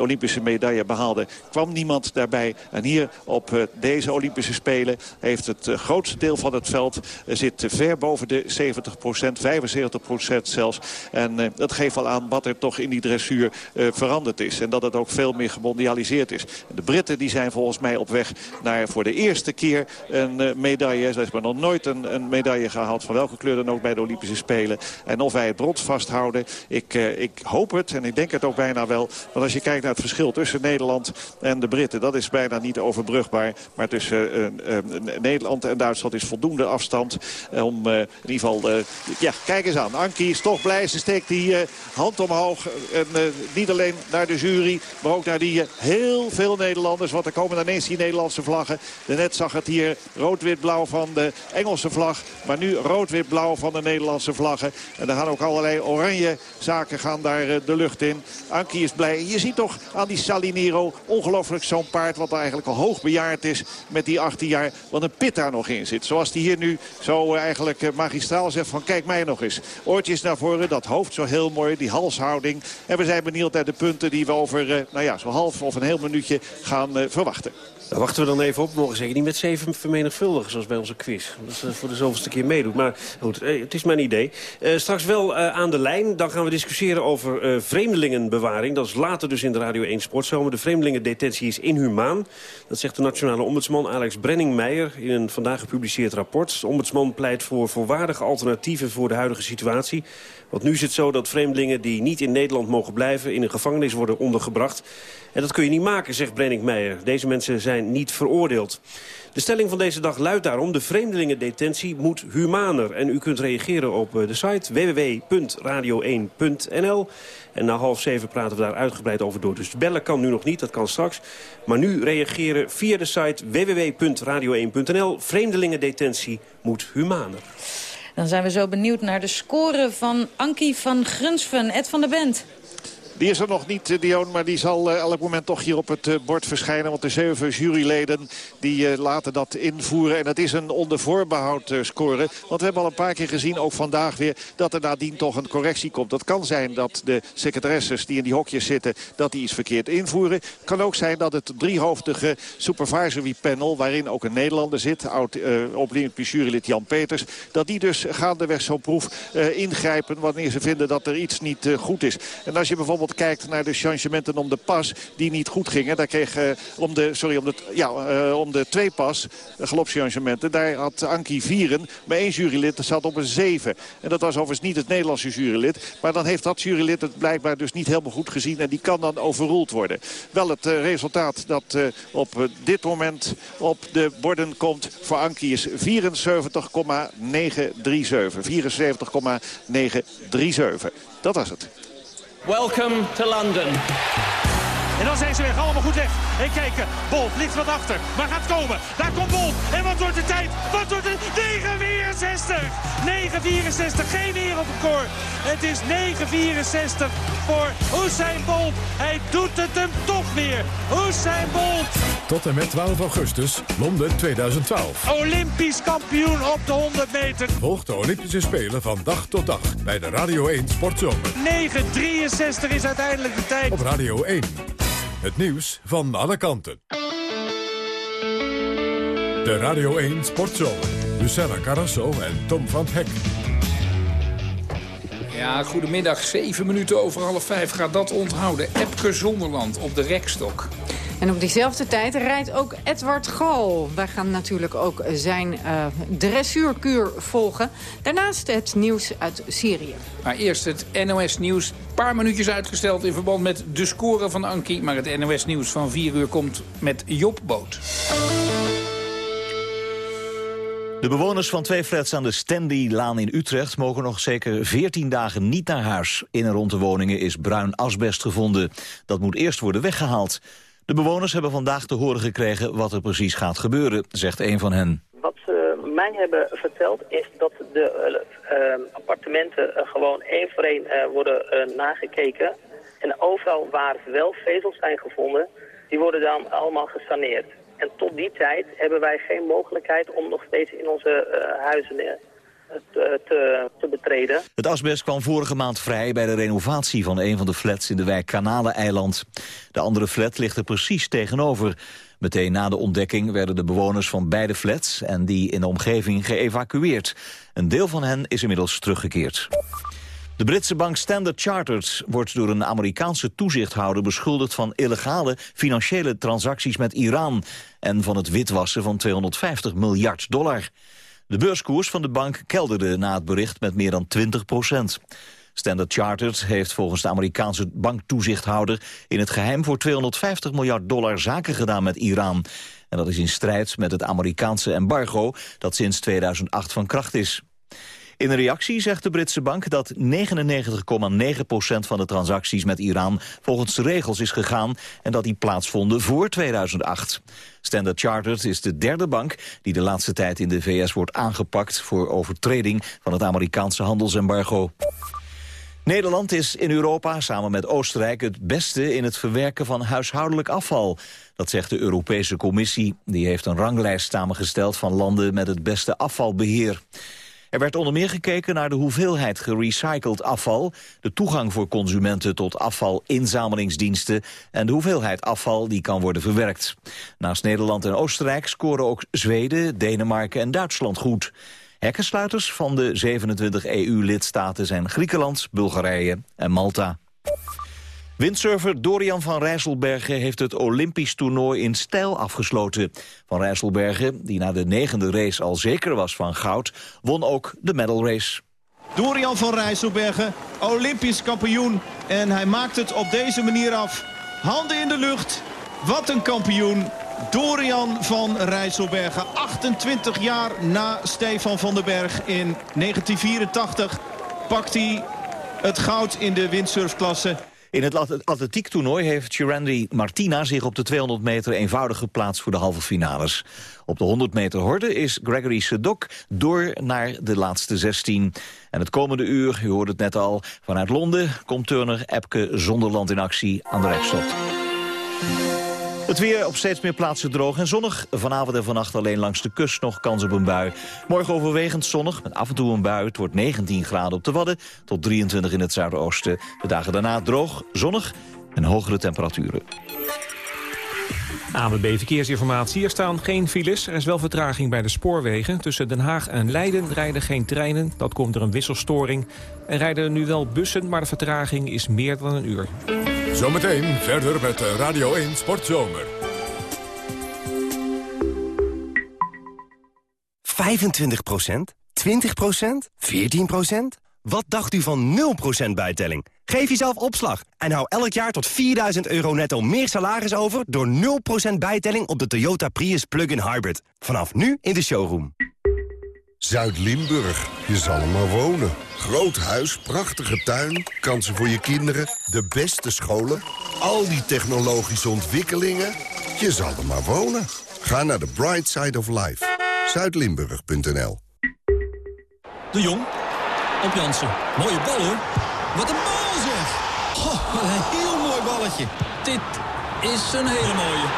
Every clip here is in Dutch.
Olympische medaille behaalde, kwam niemand daarbij. En hier op uh, deze Olympische Spelen heeft het uh, grootste deel van het veld... Uh, zit ver boven de 70% 75% zelfs. En dat geeft wel aan wat er toch in die dressuur veranderd is. En dat het ook veel meer gemondialiseerd is. De Britten die zijn volgens mij op weg naar voor de eerste keer een medaille. Ze hebben nog nooit een, een, medaille gehaald, van welke kleur dan ook bij de Olympische Spelen. En of wij het brons vasthouden, ik, ik hoop het en ik denk het ook bijna wel. Want als je kijkt het verschil tussen Nederland en de Britten. Dat is bijna niet overbrugbaar. Maar tussen uh, uh, Nederland en Duitsland is voldoende afstand. om in ieder geval... ja, kijk eens aan. Ankie is toch blij. Ze steekt die hand omhoog. En, niet alleen naar de jury, maar ook naar die heel veel Nederlanders. Want er komen ineens die Nederlandse vlaggen. Net zag het hier rood-wit-blauw van de Engelse vlag. Maar nu rood-wit-blauw van de Nederlandse vlaggen. En er gaan ook allerlei oranje zaken gaan daar de lucht in. Ankie is blij. Je ziet toch aan die Salinero. Ongelooflijk zo'n paard wat eigenlijk al hoog bejaard is met die 18 jaar. Wat een pit daar nog in zit. Zoals die hier nu zo eigenlijk eh, magistraal zegt van kijk mij nog eens. Oortjes naar voren, dat hoofd zo heel mooi, die halshouding. En we zijn benieuwd naar de punten die we over eh, nou ja, zo'n half of een heel minuutje gaan eh, verwachten. Wachten we dan even op. Mogen zeker niet met zeven vermenigvuldigen zoals bij onze quiz. Dat is voor de zoveelste keer meedoet. Maar goed, het is mijn idee. Uh, straks wel uh, aan de lijn. Dan gaan we discussiëren over vreemdelingenbewaring. Dat is later dus in de Radio 1 Sportzomer. De vreemdelingendetentie is inhumaan. Dat zegt de nationale ombudsman Alex Brenning-Meijer... in een vandaag gepubliceerd rapport. De ombudsman pleit voor volwaardige alternatieven voor de huidige situatie. Want nu is het zo dat vreemdelingen die niet in Nederland mogen blijven... in een gevangenis worden ondergebracht. En dat kun je niet maken, zegt Brennick Deze mensen zijn niet veroordeeld. De stelling van deze dag luidt daarom... de vreemdelingendetentie moet humaner. En u kunt reageren op eh, de site www.radio1.nl. En na half zeven praten we daar uitgebreid over door. Dus bellen kan nu nog niet, dat kan straks. Maar nu reageren via de site www.radio1.nl. Vreemdelingendetentie moet humaner. Dan zijn we zo benieuwd naar de score van Ankie van Grunsven. Ed van der Bent. Die is er nog niet, eh, Dion, maar die zal uh, elk moment toch hier op het uh, bord verschijnen. Want de zeven juryleden die uh, laten dat invoeren. En het is een onder voorbehoud score. Want we hebben al een paar keer gezien, ook vandaag weer... dat er nadien toch een correctie komt. Dat kan zijn dat de secretaresses die in die hokjes zitten... dat die iets verkeerd invoeren. Het kan ook zijn dat het driehoofdige supervisory panel... waarin ook een Nederlander zit, oud Olympisch jurylid Jan Peters... dat die dus gaandeweg zo'n proef ingrijpen... wanneer ze vinden dat er iets niet goed is. En als je bijvoorbeeld kijkt naar de changementen om de pas die niet goed gingen. Daar kreeg uh, om de, sorry, om de, ja, uh, om de twee pas, uh, galopchangementen. Daar had Ankie Vieren, maar één jurylid zat op een 7. En dat was overigens niet het Nederlandse jurylid. Maar dan heeft dat jurylid het blijkbaar dus niet helemaal goed gezien. En die kan dan overroeld worden. Wel het resultaat dat op dit moment op de borden komt voor Ankie is 74,937. 74,937. Dat was het. Welcome to London. En dan zijn ze weg, allemaal goed weg. En kijken, Bolt ligt wat achter, maar gaat komen. Daar komt Bolt. En wat wordt de tijd? Wat wordt het? 9,64. 9,64, geen wereldrecord. Het is 9,64 voor Usain Bolt. Hij doet het hem toch weer. Usain Bolt. Tot en met 12 augustus, Londen 2012. Olympisch kampioen op de 100 meter. Volg de Olympische Spelen van dag tot dag bij de Radio 1 Sportzomer. 9,63 is uiteindelijk de tijd. Op Radio 1. Het nieuws van alle kanten. De Radio 1 Sportzomer. Lucella Carrasso en Tom van Hek. Ja, goedemiddag. Zeven minuten over half vijf gaat dat onthouden. Epke Zonderland op de rekstok. En op diezelfde tijd rijdt ook Edward Gal. Wij gaan natuurlijk ook zijn uh, dressuurkuur volgen. Daarnaast het nieuws uit Syrië. Maar eerst het NOS-nieuws. Een paar minuutjes uitgesteld in verband met de score van Ankie. Maar het NOS-nieuws van 4 uur komt met Job Boot. De bewoners van twee flats aan de Standy-laan in Utrecht... mogen nog zeker 14 dagen niet naar huis. In en rond de woningen is bruin asbest gevonden. Dat moet eerst worden weggehaald. De bewoners hebben vandaag te horen gekregen wat er precies gaat gebeuren, zegt een van hen. Wat ze mij hebben verteld is dat de uh, appartementen uh, gewoon één voor één worden nagekeken. En overal waar wel vezels zijn gevonden, die worden dan allemaal gesaneerd. En tot die tijd hebben wij geen mogelijkheid om nog steeds in onze huizen te, te betreden. Het asbest kwam vorige maand vrij bij de renovatie van een van de flats in de wijk Kanaleneiland. De andere flat ligt er precies tegenover. Meteen na de ontdekking werden de bewoners van beide flats en die in de omgeving geëvacueerd. Een deel van hen is inmiddels teruggekeerd. De Britse bank Standard Chartered wordt door een Amerikaanse toezichthouder beschuldigd van illegale financiële transacties met Iran en van het witwassen van 250 miljard dollar. De beurskoers van de bank kelderde na het bericht met meer dan 20 procent. Standard Chartered heeft volgens de Amerikaanse banktoezichthouder in het geheim voor 250 miljard dollar zaken gedaan met Iran. En dat is in strijd met het Amerikaanse embargo dat sinds 2008 van kracht is. In een reactie zegt de Britse bank dat 99,9% van de transacties met Iran volgens de regels is gegaan en dat die plaatsvonden voor 2008. Standard Chartered is de derde bank die de laatste tijd in de VS wordt aangepakt voor overtreding van het Amerikaanse handelsembargo. Nederland is in Europa samen met Oostenrijk het beste in het verwerken van huishoudelijk afval. Dat zegt de Europese Commissie. Die heeft een ranglijst samengesteld van landen met het beste afvalbeheer. Er werd onder meer gekeken naar de hoeveelheid gerecycled afval... de toegang voor consumenten tot afvalinzamelingsdiensten... en de hoeveelheid afval die kan worden verwerkt. Naast Nederland en Oostenrijk scoren ook Zweden, Denemarken en Duitsland goed. Hekkensluiters van de 27 EU-lidstaten zijn Griekenland, Bulgarije en Malta. Windsurfer Dorian van Rijsselbergen heeft het Olympisch toernooi in stijl afgesloten. Van Rijsselbergen, die na de negende race al zeker was van goud, won ook de medal race. Dorian van Rijsselbergen, Olympisch kampioen. En hij maakt het op deze manier af. Handen in de lucht. Wat een kampioen. Dorian van Rijsselbergen, 28 jaar na Stefan van den Berg in 1984... pakt hij het goud in de windsurfklasse. In het atletiektoernooi heeft Chirandi Martina zich op de 200 meter eenvoudig geplaatst voor de halve finales. Op de 100 meter horde is Gregory Sedok door naar de laatste 16. En het komende uur, u hoorde het net al, vanuit Londen komt turner Epke Zonderland in actie aan de rechtstot. Het weer op steeds meer plaatsen droog en zonnig. Vanavond en vannacht alleen langs de kust nog kans op een bui. Morgen overwegend zonnig, met af en toe een bui. Het wordt 19 graden op de Wadden tot 23 in het zuidoosten. De dagen daarna droog, zonnig en hogere temperaturen. ANWB Verkeersinformatie. Er staan geen files. Er is wel vertraging bij de spoorwegen. Tussen Den Haag en Leiden rijden geen treinen. Dat komt door een wisselstoring. Er rijden nu wel bussen, maar de vertraging is meer dan een uur. Zometeen verder met Radio 1 Sportzomer. 25% 20% 14% Wat dacht u van 0% bijtelling? Geef jezelf opslag en hou elk jaar tot 4000 euro netto meer salaris over... door 0% bijtelling op de Toyota Prius Plug-in Hybrid. Vanaf nu in de showroom. Zuid-Limburg, je zal er maar wonen. Groot huis, prachtige tuin, kansen voor je kinderen, de beste scholen... al die technologische ontwikkelingen, je zal er maar wonen. Ga naar de Bright Side of Life. Zuidlimburg.nl De Jong, op Jansen. Mooie bal hoor. Wat een bal zeg! Oh, wat een heel mooi balletje. Dit is een hele mooie.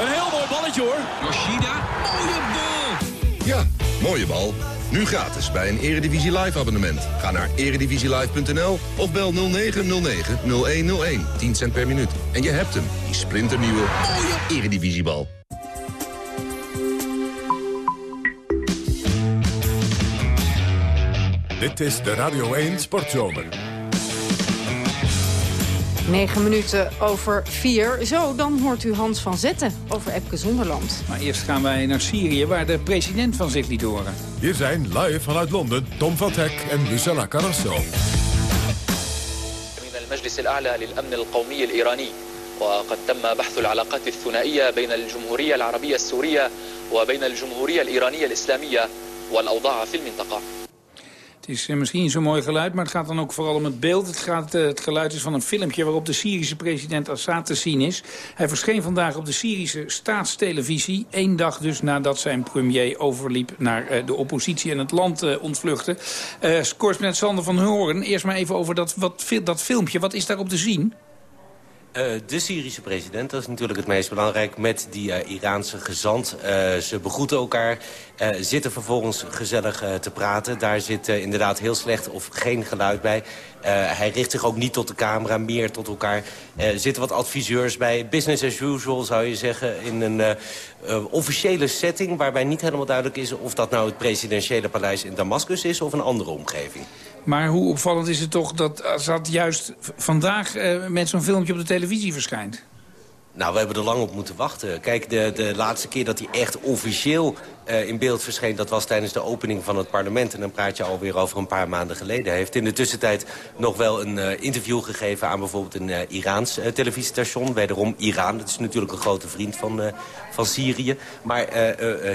Een heel mooi balletje hoor. Yoshida, mooie bal. Ja, mooie bal. Nu gratis bij een Eredivisie Live abonnement. Ga naar eredivisielive.nl of bel 0909-0101. 10 cent per minuut. En je hebt hem, die splinternieuwe mooie Eredivisiebal. Dit is de Radio 1 Sportzomer. 9 minuten over 4. Zo, dan hoort u Hans van Zetten over Epke Zonderland. Maar eerst gaan wij naar Syrië, waar de president van zich liet horen. Hier zijn live vanuit Londen Tom van Hek en Lucella Carrasso. المجلس الأعلى للأمن القومي الإيراني وقد تم بحث العلاقات الثنائية بين الجمهورية العربية السورية وبين الجمهورية الإيرانية الإسلامية والأوضاع في المنطقة is eh, misschien zo'n mooi geluid, maar het gaat dan ook vooral om het beeld. Het, gaat, eh, het geluid is van een filmpje waarop de Syrische president Assad te zien is. Hij verscheen vandaag op de Syrische staatstelevisie. één dag dus nadat zijn premier overliep naar eh, de oppositie en het land ontvluchtte. Uh, correspondent Sander van Horen, eerst maar even over dat, wat, dat filmpje. Wat is daarop te zien? Uh, de Syrische president, dat is natuurlijk het meest belangrijk... met die uh, Iraanse gezant. Uh, ze begroeten elkaar, zitten vervolgens gezellig te praten. Daar zit inderdaad heel slecht of geen geluid bij. hij richt zich ook niet tot de camera, meer tot elkaar. Er zitten wat adviseurs bij. Business as usual, zou je zeggen, in een officiële setting... waarbij niet helemaal duidelijk is of dat nou het presidentiële paleis in Damascus is... of een andere omgeving. Maar hoe opvallend is het toch dat Assad juist vandaag uh, met zo'n filmpje op de televisie verschijnt? Nou, we hebben er lang op moeten wachten. Kijk, de, de laatste keer dat hij echt officieel uh, in beeld verscheen... dat was tijdens de opening van het parlement. En dan praat je alweer over een paar maanden geleden. Hij heeft in de tussentijd nog wel een uh, interview gegeven... aan bijvoorbeeld een uh, Iraans televisiestation. Wederom Iran, dat is natuurlijk een grote vriend van, van Syrië. Maar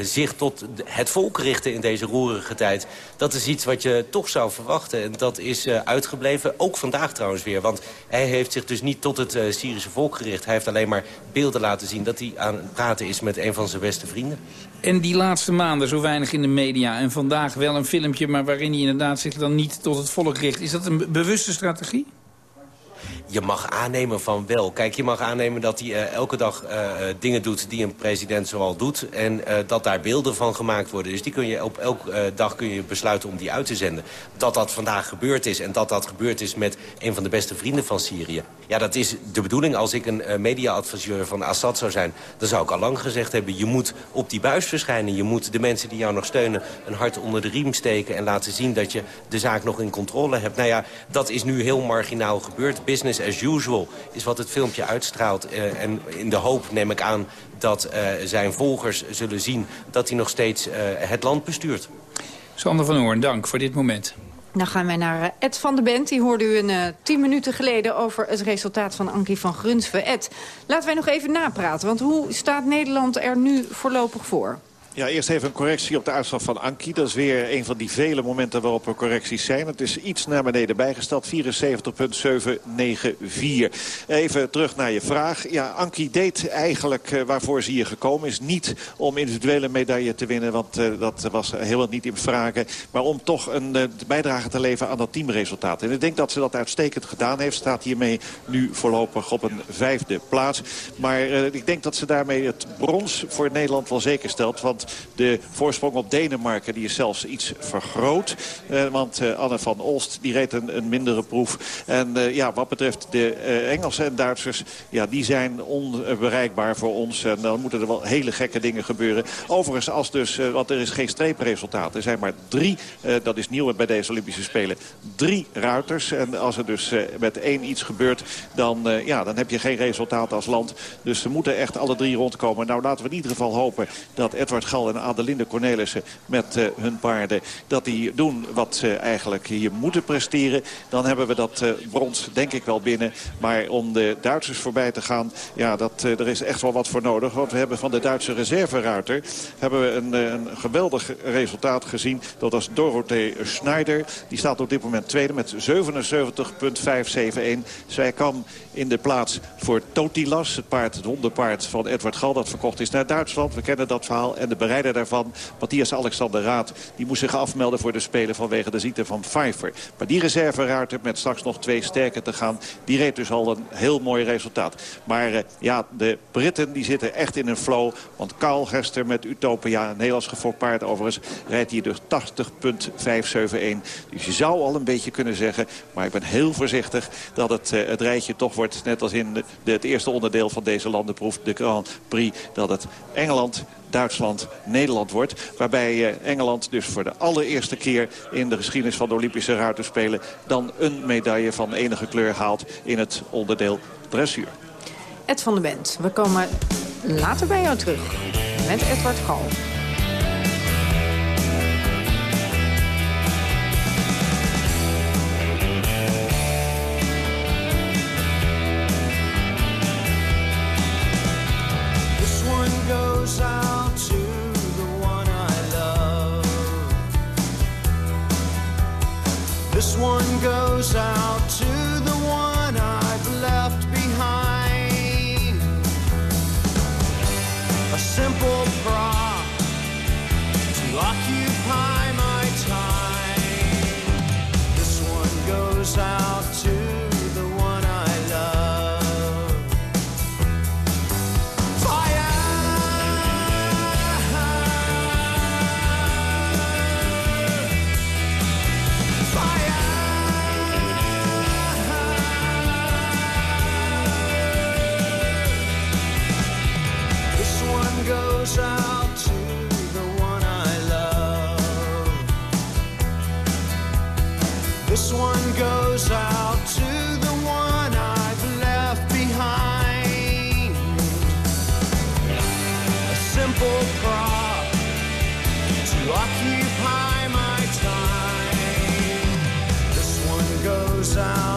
zich tot het volk richten in deze roerige tijd... dat is iets wat je toch zou verwachten. En dat is uitgebleven, ook vandaag trouwens weer. Want hij heeft zich dus niet tot het Syrische volk gericht. Hij heeft alleen maar beelden laten zien... dat hij aan het praten is met een van zijn beste vrienden. En die laatste maanden zo weinig in de media... en vandaag wel een filmpje, maar waarin hij inderdaad zich dan niet tot het volk richt. Is dat een bewuste strategie? Je mag aannemen van wel. Kijk, je mag aannemen dat hij uh, elke dag uh, dingen doet die een president zoal doet. En dat daar beelden van gemaakt worden. Dus die kun je op elke dag kun je besluiten om die uit te zenden. Dat dat vandaag gebeurd is en dat dat gebeurd is met een van de beste vrienden van Syrië. Ja, dat is de bedoeling. Als ik een media-adviseur van Assad zou zijn... dan zou ik al lang gezegd hebben, je moet op die buis verschijnen. Je moet de mensen die jou nog steunen een hart onder de riem steken... en laten zien dat je de zaak nog in controle hebt. Nou ja, dat is nu heel marginaal gebeurd. Business as usual is wat het filmpje uitstraalt. Uh, en in de hoop neem ik aan dat uh, zijn volgers zullen zien... dat hij nog steeds uh, het land bestuurt. Sander van Hoorn, dank voor dit moment. Dan gaan wij naar Ed van de Bent. Die hoorde u een uh, tien minuten geleden over het resultaat van Ankie van Grunsven. Ed, laten wij nog even napraten. Want hoe staat Nederland er nu voorlopig voor? Ja, eerst even een correctie op de uitslag van Anki. Dat is weer een van die vele momenten waarop er correcties zijn. Het is iets naar beneden bijgesteld. 74,794. Even terug naar je vraag. Ja, Anki deed eigenlijk uh, waarvoor ze hier gekomen is. Niet om individuele medaille te winnen. Want uh, dat was helemaal niet in vragen. Maar om toch een uh, bijdrage te leveren aan dat teamresultaat. En ik denk dat ze dat uitstekend gedaan heeft. Staat hiermee nu voorlopig op een vijfde plaats. Maar ik denk dat ze daarmee het brons voor Nederland wel zeker stelt. Want de voorsprong op Denemarken die is zelfs iets vergroot. Uh, want uh, Anne van Olst die reed een, mindere proef. En uh, ja, wat betreft de Engelsen en Duitsers... Ja, die zijn onbereikbaar voor ons. En dan moeten er wel hele gekke dingen gebeuren. Overigens, als dus, want er is geen streepresultaat. Er zijn maar drie, dat is nieuw bij deze Olympische Spelen... drie ruiters. En als er dus met één iets gebeurt... Dan, ja, dan heb je geen resultaat als land. Dus ze moeten echt alle drie rondkomen. Nou, laten we in ieder geval hopen dat Edward En Adelinde Cornelissen met uh, hun paarden... dat die doen wat ze eigenlijk hier moeten presteren. Dan hebben we dat uh, brons denk ik wel binnen. Maar om de Duitsers voorbij te gaan, ja, dat, uh, er is echt wel wat voor nodig. Want we hebben van de Duitse reserveruiter hebben we een, een geweldig resultaat gezien. Dat was Dorothee Schneider. Die staat op dit moment tweede met 77,571. Zij kwam in de plaats voor Totilas, het paard, het hondenpaard van Edward Gal... dat verkocht is naar Duitsland. We kennen dat verhaal. En de bereider daarvan, Matthias Alexander Raad... die moest zich afmelden voor de Spelen vanwege de ziekte van Pfeiffer. Maar die reserveruiter met straks nog twee sterker te gaan... die reed dus al een heel mooi resultaat. Maar uh, ja, de Britten die zitten echt in een flow. Want Karl Hester met Utopia, een Nederlands gefokt paard overigens... rijdt hier dus 80,571. Dus je zou al een beetje kunnen zeggen... maar ik ben heel voorzichtig dat het, uh, het rijtje toch wordt... net als in het eerste onderdeel van deze landenproef, de Grand Prix... dat het Engeland, Duitsland, Nederland wordt. Waarbij eh, Engeland dus voor de allereerste keer in de geschiedenis van de Olympische ruiterspelen... dan een medaille van enige kleur haalt in het onderdeel dressuur. Ed van der Bent, we komen later bij jou terug met Edward Gal. Occupy my time. This one goes out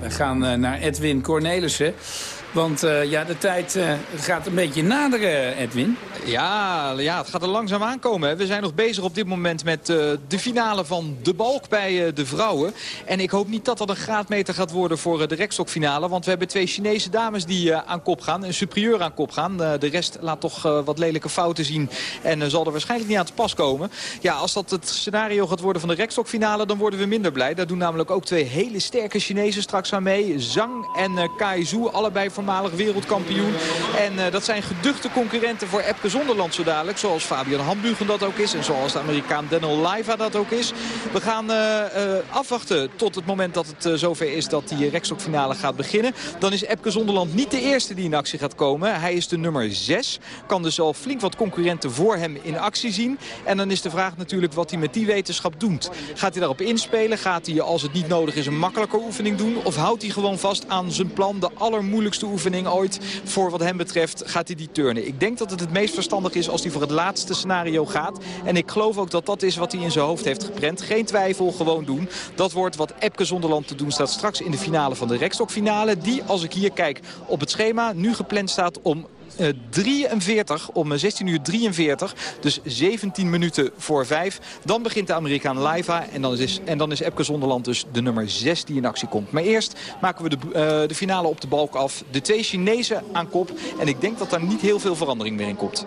We gaan eh, naar Edwin Cornelissen. Want eh, ja, de tijd eh, gaat een beetje naderen, Edwin. Ja, ja, het gaat er langzaam aankomen. We zijn nog bezig op dit moment met eh, de finale van de balk bij eh, de vrouwen. En ik hoop niet dat dat een graadmeter gaat worden voor eh, de rekstokfinale. Want we hebben twee Chinese dames die eh, aan kop gaan. Een superieur aan kop gaan. Eh, de rest laat toch eh, wat lelijke fouten zien. En eh, zal er waarschijnlijk niet aan te pas komen. Ja, als dat het scenario gaat worden van de rekstokfinale, dan worden we minder blij. Daar doen namelijk ook twee hele sterke Chinezen straks aan mee. Zhang en eh Kai Zhu, allebei wereldkampioen. En eh, dat zijn geduchte concurrenten voor Epke Zonderland zo dadelijk. Zoals Fabian Hambugen dat ook is. En zoals de Amerikaan Daniel Laiva dat ook is. We gaan eh, eh, afwachten tot het moment dat het zover is dat die rekstokfinale gaat beginnen. Dan is Epke Zonderland niet de eerste die in actie gaat komen. Hij is de nummer 6. Kan dus al flink wat concurrenten voor hem in actie zien. En dan is de vraag natuurlijk wat hij met die wetenschap doet. Gaat hij daarop inspelen? Gaat hij als het niet nodig is een makkelijker oefening doen? Of houdt hij gewoon vast aan zijn plan? De allermoeilijkste oefening ooit voor wat hem betreft gaat hij die turnen. Ik denk dat het het meest verstandig is als hij voor het laatste scenario gaat. En ik geloof ook dat dat is wat hij in zijn hoofd heeft geprent. Geen twijfel, gewoon doen. Dat wordt wat Epke Zonderland te doen staat straks in de finale van de rekstokfinale. Die, als ik hier kijk op het schema, nu gepland staat om 43 om 16 uur 43. Dus 17 minuten voor 5. Dan begint de Amerikaan Laiva. En dan is, en dan is Epke Zonderland dus de nummer 6 die in actie komt. Maar eerst maken we de, eh, de finale op de balk af. De twee Chinezen aan kop. En ik denk dat daar niet heel veel verandering meer in komt.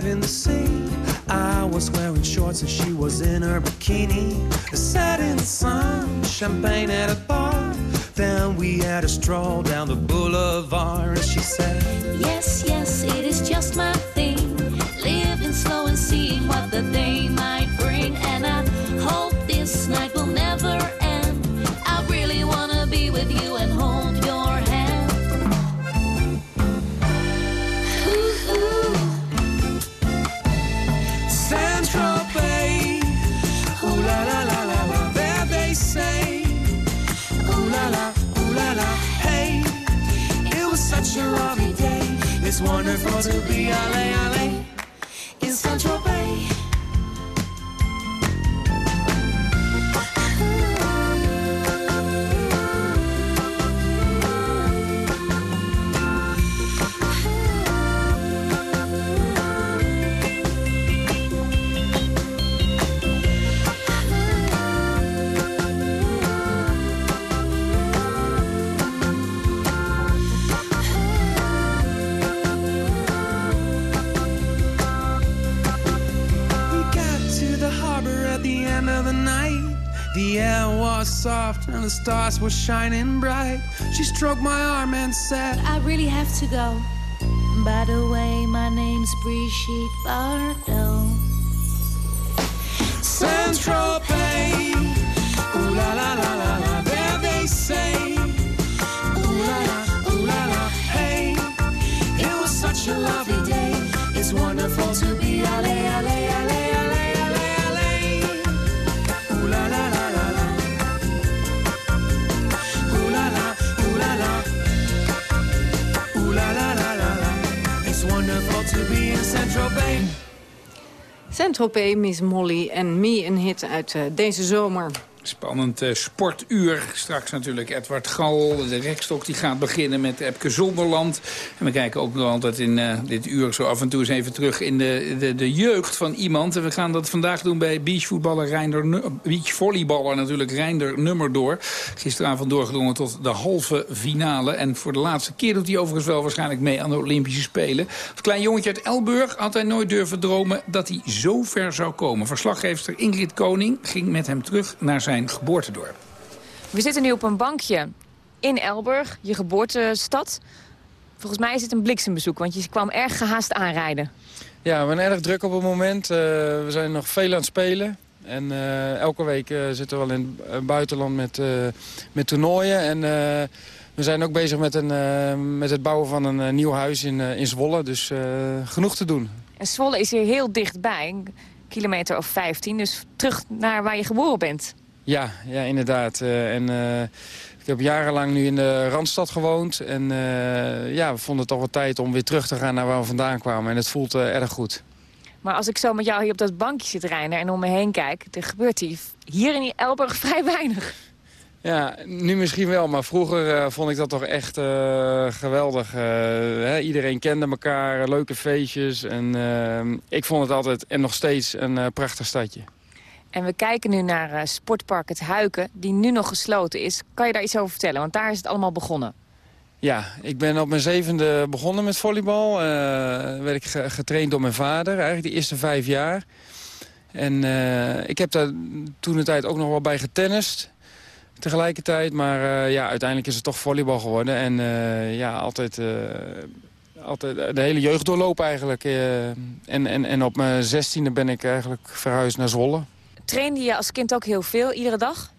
Dive in the sea. I was wearing shorts and she was in her bikini. Sat in the sun, champagne at a bar. Then we had a stroll down the boulevard and she said, Yes, yes, it is just my thing. Living slow and seeing what the day day. It's wonderful to be ale ale the stars were shining bright. She stroked my arm and said, I really have to go. By the way, my name's Brigitte Bardot. Central Bay. Ooh la la la la la, there they say. Ooh la la, ooh la la, hey. It was such a lovely day. It's wonderful to be ale ale Saint-Tropez, Miss Molly en Me, een hit uit eh, deze zomer. Spannend eh, sportuur. Straks natuurlijk Edward Gal. De rekstok die gaat beginnen met Epke Zonderland. En we kijken ook nog altijd in eh, dit uur zo af en toe eens even terug in de, de, de jeugd van iemand. En we gaan dat vandaag doen bij beachvoetballer Reinder, Nu- beachvolleyballer natuurlijk Reinder Nummerdoor. Gisteravond doorgedrongen tot de halve finale. En voor de laatste keer doet hij overigens wel waarschijnlijk mee aan de Olympische Spelen. Als klein jongetje uit Elburg had hij nooit durven dromen dat hij zo ver zou komen. Verslaggever Ingrid Koning ging met hem terug naar zijn geboortedorp. We zitten nu op een bankje in Elburg, je geboortestad. Volgens mij is het een bliksembezoek, want je kwam erg gehaast aanrijden. Ja, we zijn erg druk op het moment. Eh, we zijn nog veel aan het spelen. En eh, elke week eh, zitten we wel in het buitenland met, eh, met toernooien. En eh, we zijn ook bezig met, een, eh, met het bouwen van een nieuw huis in, eh, in Zwolle. Dus eh, genoeg te doen. En Zwolle is hier heel dichtbij, een kilometer of 15. Dus terug naar waar je geboren bent. Ja, ja inderdaad. Eh, en eh, ik heb jarenlang nu in de Randstad gewoond. En eh, ja, we vonden het toch wel tijd om weer terug te gaan naar waar we vandaan kwamen. En het voelt erg goed. Maar als ik zo met jou hier op dat bankje zit, Reiner, en om me heen kijk... er gebeurt hier, hier in Elburg vrij weinig. Ja, nu misschien wel, maar vroeger vond ik dat toch echt geweldig. Hè, iedereen kende elkaar, leuke feestjes. En ik vond het altijd, en nog steeds, een prachtig stadje. En we kijken nu naar eh, Sportpark Het Huiken, die nu nog gesloten is. Kan je daar iets over vertellen? Want daar is het allemaal begonnen. Ja, ik ben op mijn zevende begonnen met volleybal. Eh werd ik ge- getraind door mijn vader, eigenlijk de eerste vijf jaar. En eh, ik heb daar toen de tijd ook nog wel bij getennist tegelijkertijd. Maar ja, uiteindelijk is het toch volleybal geworden. En ja, altijd, altijd de hele jeugd doorlopen eigenlijk. en, en, en op mijn zestiende ben ik eigenlijk verhuisd naar Zwolle. Trainde je als kind ook heel veel, iedere dag?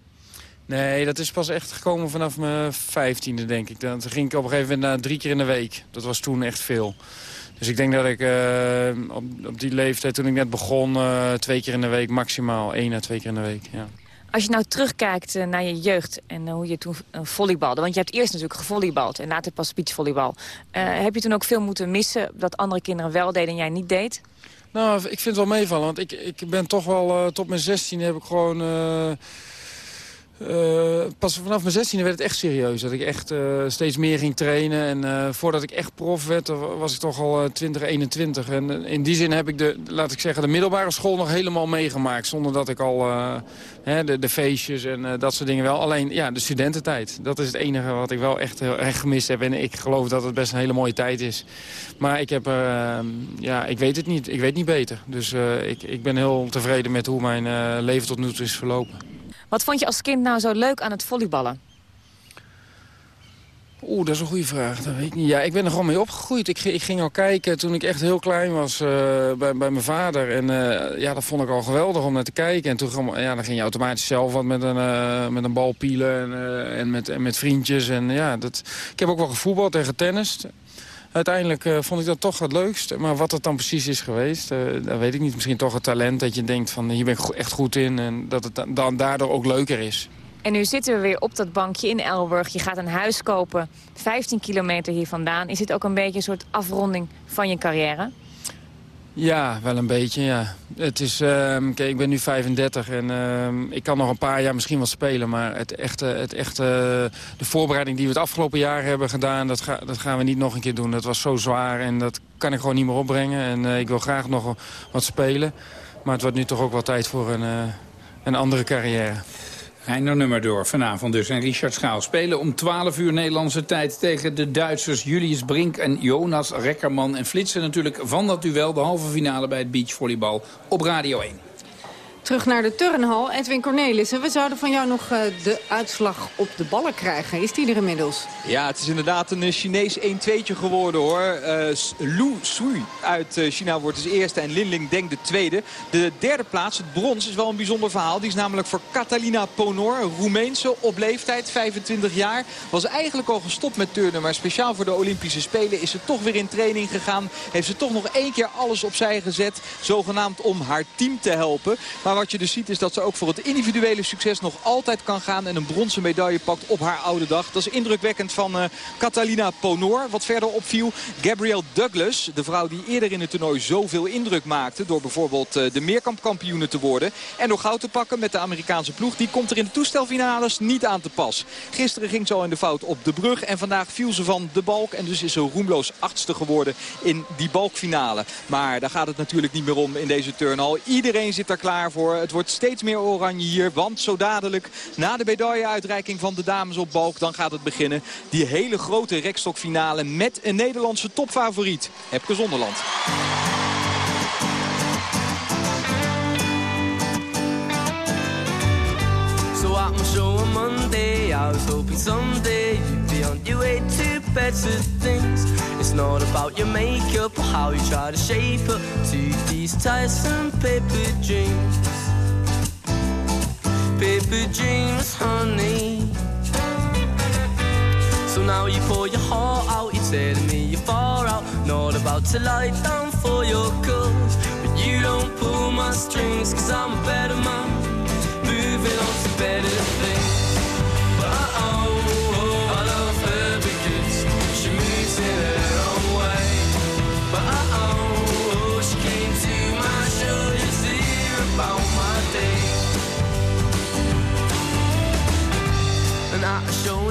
Nee, dat is pas echt gekomen vanaf mijn vijftiende, denk ik. Dan ging ik op een gegeven moment naar drie keer in de week. Dat was toen echt veel. Dus ik denk dat ik eh, op, op die leeftijd, toen ik net begon, eh, twee keer in de week maximaal. één à twee keer in de week, ja. Als je nou terugkijkt eh, naar je jeugd en hoe je toen volleybalde... want je hebt eerst natuurlijk gevolleybald en later pas beachvolleybal. Heb je toen ook veel moeten missen dat andere kinderen wel deden en jij niet deed? Nou, ik vind het wel meevallen, want ik, ik ben toch wel uh, tot mijn 16 heb ik gewoon... Uh, pas vanaf mijn 16e werd het echt serieus. Dat ik echt uh, steeds meer ging trainen. En uh, voordat ik echt prof werd, was ik toch al 20, 21. En in die zin heb ik de, laat ik zeggen, de middelbare school nog helemaal meegemaakt. Zonder dat ik al hè, de, de, feestjes en dat soort dingen wel. Alleen ja, de studententijd. Dat is het enige wat ik wel echt erg gemist heb. En ik geloof dat het best een hele mooie tijd is. Maar ik heb, ja, ik weet het niet. Ik weet niet beter. Dus ik, ik ben heel tevreden met hoe mijn leven tot nu toe is verlopen. Wat vond je als kind nou zo leuk aan het volleyballen? Oeh, dat is een goede vraag. Dat weet ik niet. Ja, ik ben er gewoon mee opgegroeid. Ik, ik ging al kijken toen ik echt heel klein was uh, bij, bij mijn vader. En uh, ja, dat vond ik al geweldig om naar te kijken. En toen ja, dan ging je automatisch zelf wat met een, uh, met een bal pielen en, en, met, en met vriendjes. En, ja, dat, ik heb ook wel gevoetbald en getennist uiteindelijk uh, vond ik dat toch het leukst. Maar wat het dan precies is geweest, uh, dat weet ik niet. Misschien toch het talent dat je denkt van hier ben ik echt goed in. En dat het dan daardoor ook leuker is. En nu zitten we weer op dat bankje in Elburg. Je gaat een huis kopen, 15 kilometer hier vandaan. Is dit ook een beetje een soort afronding van je carrière? Ja, wel een beetje, ja. Het is, uh, kijk, ik ben nu 35 en uh, ik kan nog een paar jaar misschien wel spelen. Maar het echte, het echte, de voorbereiding die we het afgelopen jaar hebben gedaan... Dat, ga, dat gaan we niet nog een keer doen. Dat was zo zwaar en dat kan ik gewoon niet meer opbrengen. En uh, ik wil graag nog wat spelen. Maar het wordt nu toch ook wel tijd voor een, uh, een andere carrière. Reiner nummer door vanavond dus. En Richard Schaal spelen om 12 uur Nederlandse tijd... tegen de Duitsers Julius Brink en Jonas Rekkerman. En flitsen natuurlijk van dat duel de halve finale bij het beachvolleybal op Radio 1. Terug naar de turnhal. Edwin Cornelissen, we zouden van jou nog uh, de uitslag op de ballen krijgen. Is die er inmiddels? Ja, het is inderdaad een Chinees 1-2'tje geworden hoor. Uh, Lu Sui uit China wordt dus eerste en Linling Deng de tweede. De derde plaats, het brons, is wel een bijzonder verhaal. Die is namelijk voor Catalina Ponor, een Roemeense op leeftijd, 25 jaar. Was eigenlijk al gestopt met turnen, maar speciaal voor de Olympische Spelen is ze toch weer in training gegaan. Heeft ze toch nog één keer alles opzij gezet, zogenaamd om haar team te helpen. Maar wat je dus ziet is dat ze ook voor het individuele succes nog altijd kan gaan. En een bronzen medaille pakt op haar oude dag. Dat is indrukwekkend van uh, Catalina Ponor. Wat verder opviel, Gabrielle Douglas. De vrouw die eerder in het toernooi zoveel indruk maakte. Door bijvoorbeeld uh, de meerkampkampioenen te worden. En door goud te pakken met de Amerikaanse ploeg. Die komt er in de toestelfinales niet aan te pas. Gisteren ging ze al in de fout op de brug. En vandaag viel ze van de balk. En dus is ze roemloos achtste geworden in die balkfinale. Maar daar gaat het natuurlijk niet meer om in deze turnhal. Iedereen zit er klaar voor. Het wordt steeds meer oranje hier. Want zo dadelijk na de medailleuitreiking van de dames op balk... dan gaat het beginnen. Die hele grote rekstokfinale met een Nederlandse topfavoriet. Epke Zonderland. So at my Monday, I was hoping someday you'd be on your way to better things. It's not about your makeup or how you try to shape up to these tiresome paper dreams. Paper dreams, honey. So now you pour your heart out, you're telling me you're far out. Not about to lie down for your cause. But you don't pull my strings, cause I'm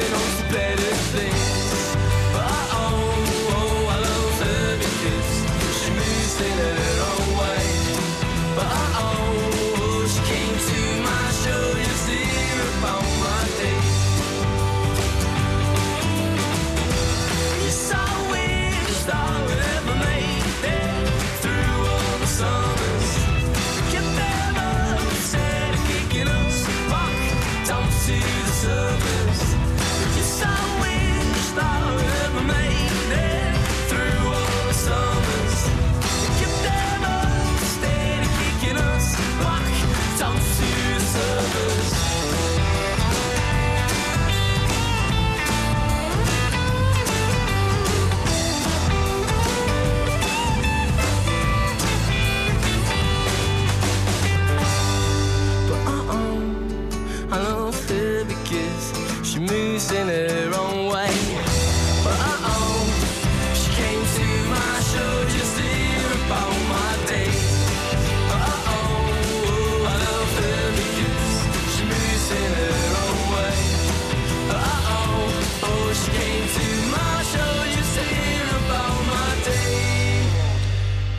moving on to better. But oh, oh, I love her because she moves in her own way. But oh,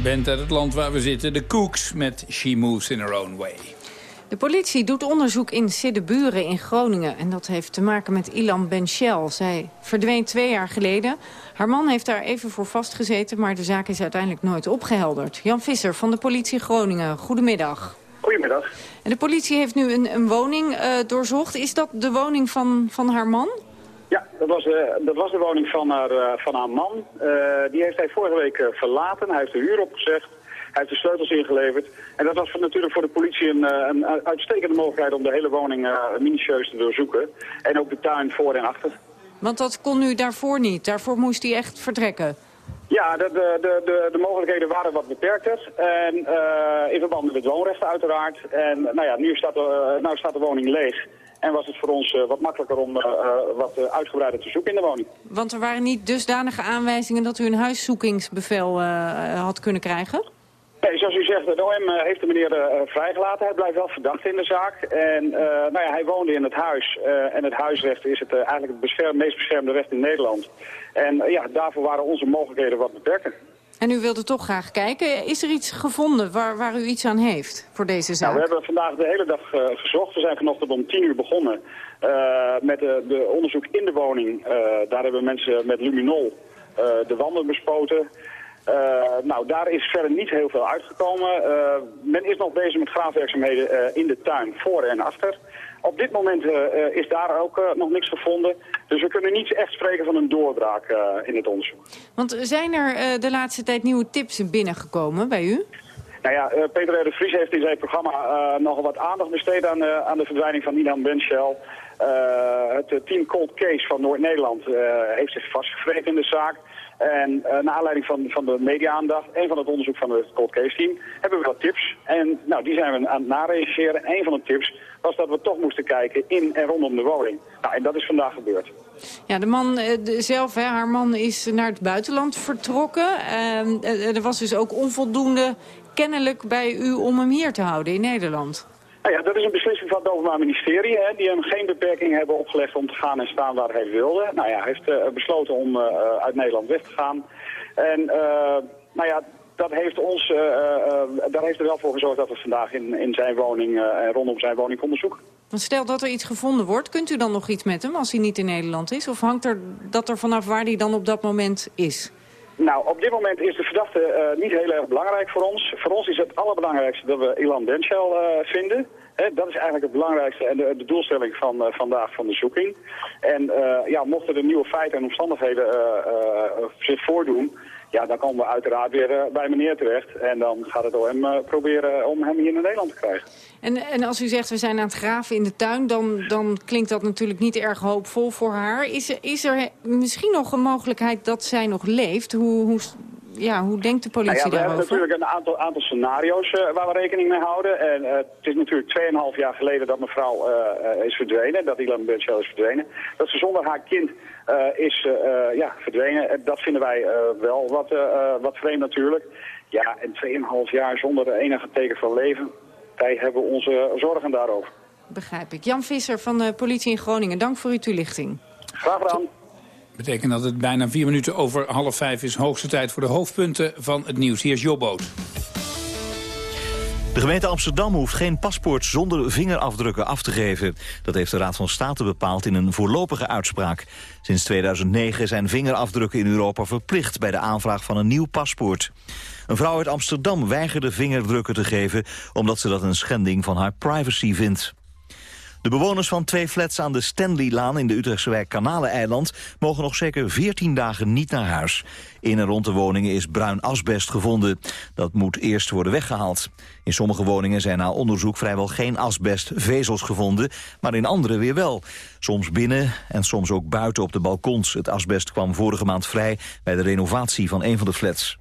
Bent uit het land waar we zitten, de Cooks met She Moves in Her Own Way. De politie doet onderzoek in Siddeburen in Groningen. En dat heeft te maken met Ilan Benchel. Zij verdween twee jaar geleden. Haar man heeft daar even voor vastgezeten... maar de zaak is uiteindelijk nooit opgehelderd. Jan Visser van de politie Groningen, goedemiddag. Goedemiddag. En de politie heeft nu een, een woning uh, doorzocht. Is dat de woning van, van haar man? Dat was, uh, dat was de woning van haar, uh, van haar man. die heeft hij vorige week verlaten. Hij heeft de huur opgezegd. Hij heeft de sleutels ingeleverd. En dat was natuurlijk voor de politie een, een uitstekende mogelijkheid om de hele woning minutieus te doorzoeken. En ook de tuin voor en achter. Want dat kon nu daarvoor niet. Daarvoor moest hij echt vertrekken. Ja, de, de, de, de, mogelijkheden waren wat beperkter. En uh, in verband met het woonrecht uiteraard. En nou ja, nu staat, de, nou staat de woning leeg. En was het voor ons uh, wat makkelijker om uh, wat uitgebreider te zoeken in de woning. Want er waren niet dusdanige aanwijzingen dat u een huiszoekingsbevel had kunnen krijgen? Nee, zoals u zegt, de OM heeft de meneer vrijgelaten. Hij blijft wel verdacht in de zaak. En nou ja, hij woonde in het huis. En het huisrecht is het eigenlijk het bescherm, meest beschermde recht in Nederland. En ja, daarvoor waren onze mogelijkheden wat beperkt. En u wilde toch graag kijken. Is er iets gevonden waar, waar u iets aan heeft voor deze zaak? Nou, we hebben vandaag de hele dag gezocht. We zijn vanochtend om tien uur begonnen met de, de, onderzoek in de woning. daar hebben mensen met luminol de wanden bespoten. Nou, daar is verder niet heel veel uitgekomen. Men is nog bezig met graafwerkzaamheden in de tuin, voor en achter. Op dit moment is daar ook nog niks gevonden. Dus we kunnen niet echt spreken van een doorbraak in het onderzoek. Want zijn er de laatste tijd nieuwe tips binnengekomen bij u? Nou ja, Peter de Vries heeft in zijn programma nogal wat aandacht besteed aan, aan de verdwijning van Ninan Benschel. het team Cold Case van Noord-Nederland heeft zich vastgevreten in de zaak. En uh, naar aanleiding van, van de media-aandacht en van het onderzoek van het cold case team hebben we wat tips. En nou, die zijn we aan het nareageren. Een van de tips was dat we toch moesten kijken in en rondom de woning. Nou, en dat is vandaag gebeurd. Ja, de man de, zelf, hè, haar man is naar het buitenland vertrokken. Uh, er was dus ook onvoldoende kennelijk bij u om hem hier te houden in Nederland. Nou ja, dat is een beslissing van het Openbaar Ministerie. Hè, die hem geen beperking hebben opgelegd om te gaan en staan waar hij wilde. Nou ja, hij heeft uh, besloten om uh, uit Nederland weg te gaan. En uh, nou ja, dat heeft ons, daar heeft er wel voor gezorgd dat we vandaag in, in zijn woning en rondom zijn woning onderzoeken. Want stel dat er iets gevonden wordt, kunt u dan nog iets met hem als hij niet in Nederland is? Of hangt er dat er vanaf waar hij dan op dat moment is? Nou, op dit moment is de verdachte uh, niet heel erg belangrijk voor ons. Voor ons is het allerbelangrijkste dat we Ilan Denschel uh, vinden. Dat is eigenlijk het belangrijkste en de, de doelstelling van uh, vandaag van de zoeking. En ja, mochten er nieuwe feiten en omstandigheden zich voordoen... Ja, dan komen we uiteraard weer bij meneer terecht. En dan gaat het OM proberen om hem hier naar Nederland te krijgen. En, en als u zegt we zijn aan het graven in de tuin, dan, dan klinkt dat natuurlijk niet erg hoopvol voor haar. Is, is er misschien nog een mogelijkheid dat zij nog leeft? Hoe, hoe, ja, hoe denkt de politie nou ja, we daarover? We hebben natuurlijk een aantal, aantal scenario's uh, waar we rekening mee houden. En uh, het is natuurlijk 2,5 jaar geleden dat mevrouw uh, is verdwenen, dat Ilan Benchel is verdwenen. Dat ze zonder haar kind is ja, verdwenen. Dat vinden wij wel wat, wat vreemd natuurlijk. Ja, en 2,5 jaar zonder enige teken van leven, wij hebben onze zorgen daarover. Begrijp ik. Jan Visser van de politie in Groningen, dank voor uw toelichting. Graag gedaan. betekent dat het bijna vier minuten over half vijf is. Hoogste tijd voor de hoofdpunten van het nieuws. Hier is Jobboot. De gemeente Amsterdam hoeft geen paspoort zonder vingerafdrukken af te geven. Dat heeft de Raad van State bepaald in een voorlopige uitspraak. Sinds 2009 zijn vingerafdrukken in Europa verplicht bij de aanvraag van een nieuw paspoort. Een vrouw uit Amsterdam weigerde vingerdrukken te geven... omdat ze dat een schending van haar privacy vindt. De bewoners van twee flats aan de Stanley-laan in de Utrechtse wijk Kanaleneiland mogen nog zeker 14 dagen niet naar huis. In en rond de woningen is bruin asbest gevonden. Dat moet eerst worden weggehaald. In sommige woningen zijn na onderzoek vrijwel geen asbestvezels gevonden, maar in andere weer wel. Soms binnen en soms ook buiten op de balkons. Het asbest kwam vorige maand vrij bij de renovatie van een van de flats.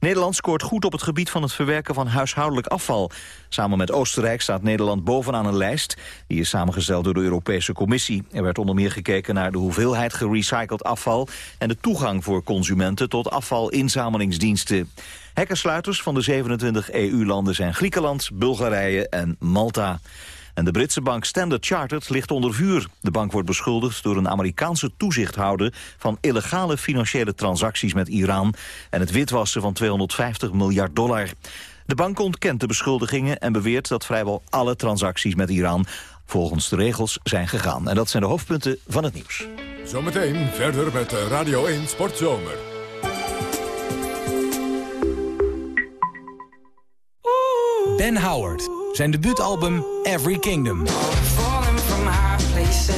Nederland scoort goed op het gebied van het verwerken van huishoudelijk afval. Samen met Oostenrijk staat Nederland bovenaan een lijst. Die is samengesteld door de Europese Commissie. Er werd onder meer gekeken naar de hoeveelheid gerecycled afval... en de toegang voor consumenten tot afvalinzamelingsdiensten. Hekkensluiters van de 27 EU-landen zijn Griekenland, Bulgarije en Malta. En de Britse bank Standard Chartered ligt onder vuur. De bank wordt beschuldigd door een Amerikaanse toezichthouder... van illegale financiële transacties met Iran... en het witwassen van 250 miljard dollar. De bank ontkent de beschuldigingen en beweert dat vrijwel alle transacties met Iran volgens de regels zijn gegaan. En dat zijn de hoofdpunten van het nieuws. Zometeen verder met Radio 1 Sportzomer. Ben Howard. Zijn debuutalbum Every Kingdom.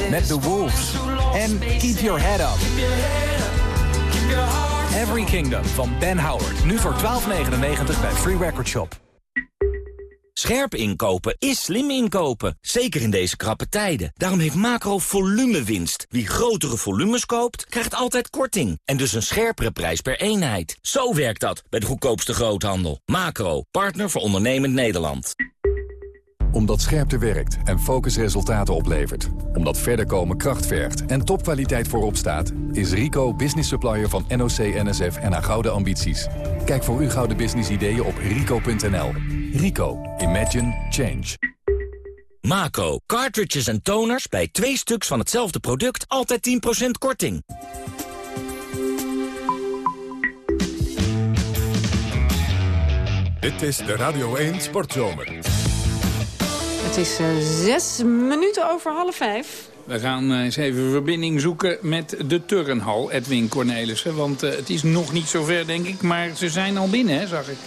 Met The Wolves. En Keep Your Head Up. Every Kingdom van Ben Howard. Nu voor 12,99 bij Free Record Shop. Scherp inkopen is slim inkopen, zeker in deze krappe tijden. Daarom heeft Macro winst. Wie grotere volumes koopt, krijgt altijd korting. En dus een scherpere prijs per eenheid. Zo werkt dat bij de goedkoopste groothandel. Macro, partner voor ondernemend Nederland. Omdat scherpte werkt en focus resultaten oplevert. Omdat verder komen kracht vergt en topkwaliteit voorop staat... is Rico business supplier van NOC, NSF en haar gouden ambities. Kijk voor uw gouden business ideeën op rico.nl. Rico. Imagine. Change. Macro, cartridges en toners bij twee stuks van hetzelfde product altijd 10% korting. Dit is de Radio 1 Sportzomer. Het is uh, zes minuten over half vijf. We gaan uh, eens even verbinding zoeken met de turnhal, Edwin Cornelissen. Want uh, het is nog niet zover, denk ik. Maar ze zijn al binnen, hè, zag ik.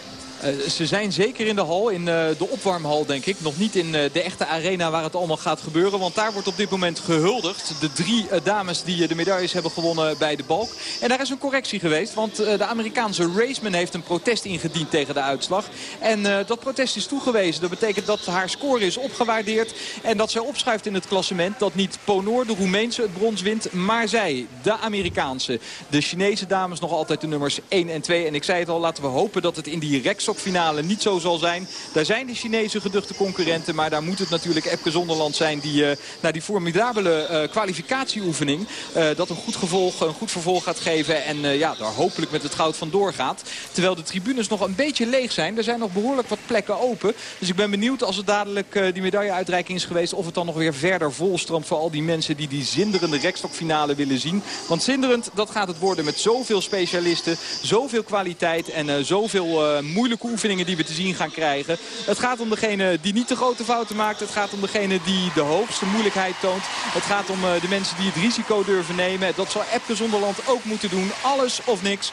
Uh, ze zijn zeker in de hal, in uh, de opwarmhal denk ik. Nog niet in uh, de echte arena waar het allemaal gaat gebeuren. Want daar wordt op dit moment gehuldigd. De drie dames die de medailles hebben gewonnen bij de balk. En daar is een correctie geweest. Want de Amerikaanse raceman heeft een protest ingediend tegen de uitslag. En dat protest is toegewezen. Dat betekent dat haar score is opgewaardeerd. En dat zij opschuift in het klassement. Dat niet Ponor, de Roemeense, het brons wint. Maar zij, de Amerikaanse. De Chinese dames nog altijd de nummers 1 en 2. En ik zei het al, laten we hopen dat het in die Rex finale niet zo zal zijn. Daar zijn de Chinese geduchte concurrenten. Maar daar moet het natuurlijk Epke Zonderland zijn die uh, naar die formidabele uh, kwalificatieoefening... Uh, dat een goed, gevolg, een goed vervolg gaat geven. En ja, daar hopelijk met het goud van doorgaat. Terwijl de tribunes nog een beetje leeg zijn. Er zijn nog behoorlijk wat plekken open. Dus ik ben benieuwd als het dadelijk die medailleuitreiking is geweest... of het dan nog weer verder volstroomt voor al die mensen die die zinderende rekstokfinale willen zien. Want zinderend, dat gaat het worden met zoveel specialisten. Zoveel kwaliteit en zoveel moeilijke oefeningen die we te zien gaan krijgen. Het gaat om degene die niet de grote fouten maakt. Het gaat om degene die de hoogste moeilijkheid toont. Het gaat om uh, de mensen die het risico durven nemen. Dat zal Epke Zonderland ook moeten doen. Alles of niks.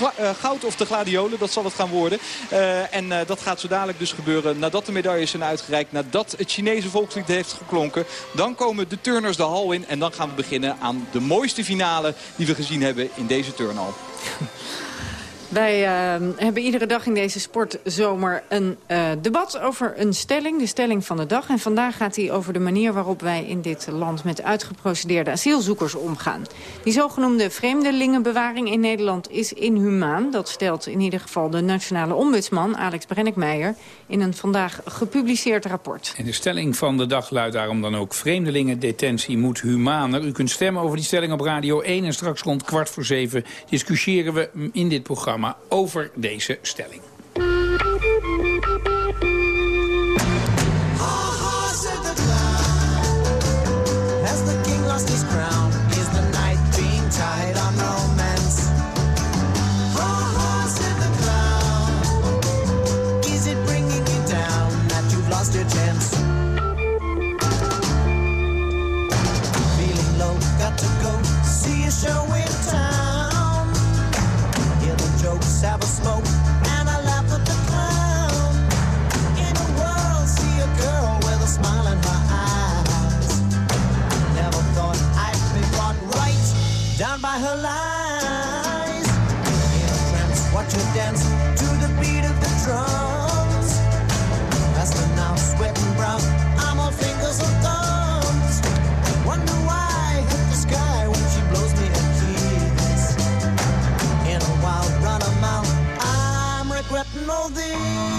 Uh, goud of de gladiolen, dat zal het gaan worden. Uh, en dat gaat zo dadelijk dus gebeuren nadat de medailles zijn uitgereikt. Nadat het Chinese volkslied heeft geklonken. Dan komen de turners de hal in. En dan gaan we beginnen aan de mooiste finale die we gezien hebben in deze turnhal. Wij uh, hebben iedere dag in deze sportzomer een uh, debat over een stelling. De stelling van de dag. En vandaag gaat die over de manier waarop wij in dit land... met uitgeprocedeerde asielzoekers omgaan. Die zogenoemde vreemdelingenbewaring in Nederland is inhumaan. Dat stelt in ieder geval de nationale ombudsman Alex Brennickmeijer... in een vandaag gepubliceerd rapport. En de stelling van de dag luidt daarom dan ook... vreemdelingendetentie moet humaner. U kunt stemmen over die stelling op Radio 1... en straks rond kwart voor zeven discussiëren we in dit programma over deze stelling. by her lies. In a trance, watch her dance to the beat of the drums. As the now sweating brown. I'm all fingers and thumbs. Wonder why I hit the sky when she blows me a kiss. In a wild run of mouth, I'm regretting all this.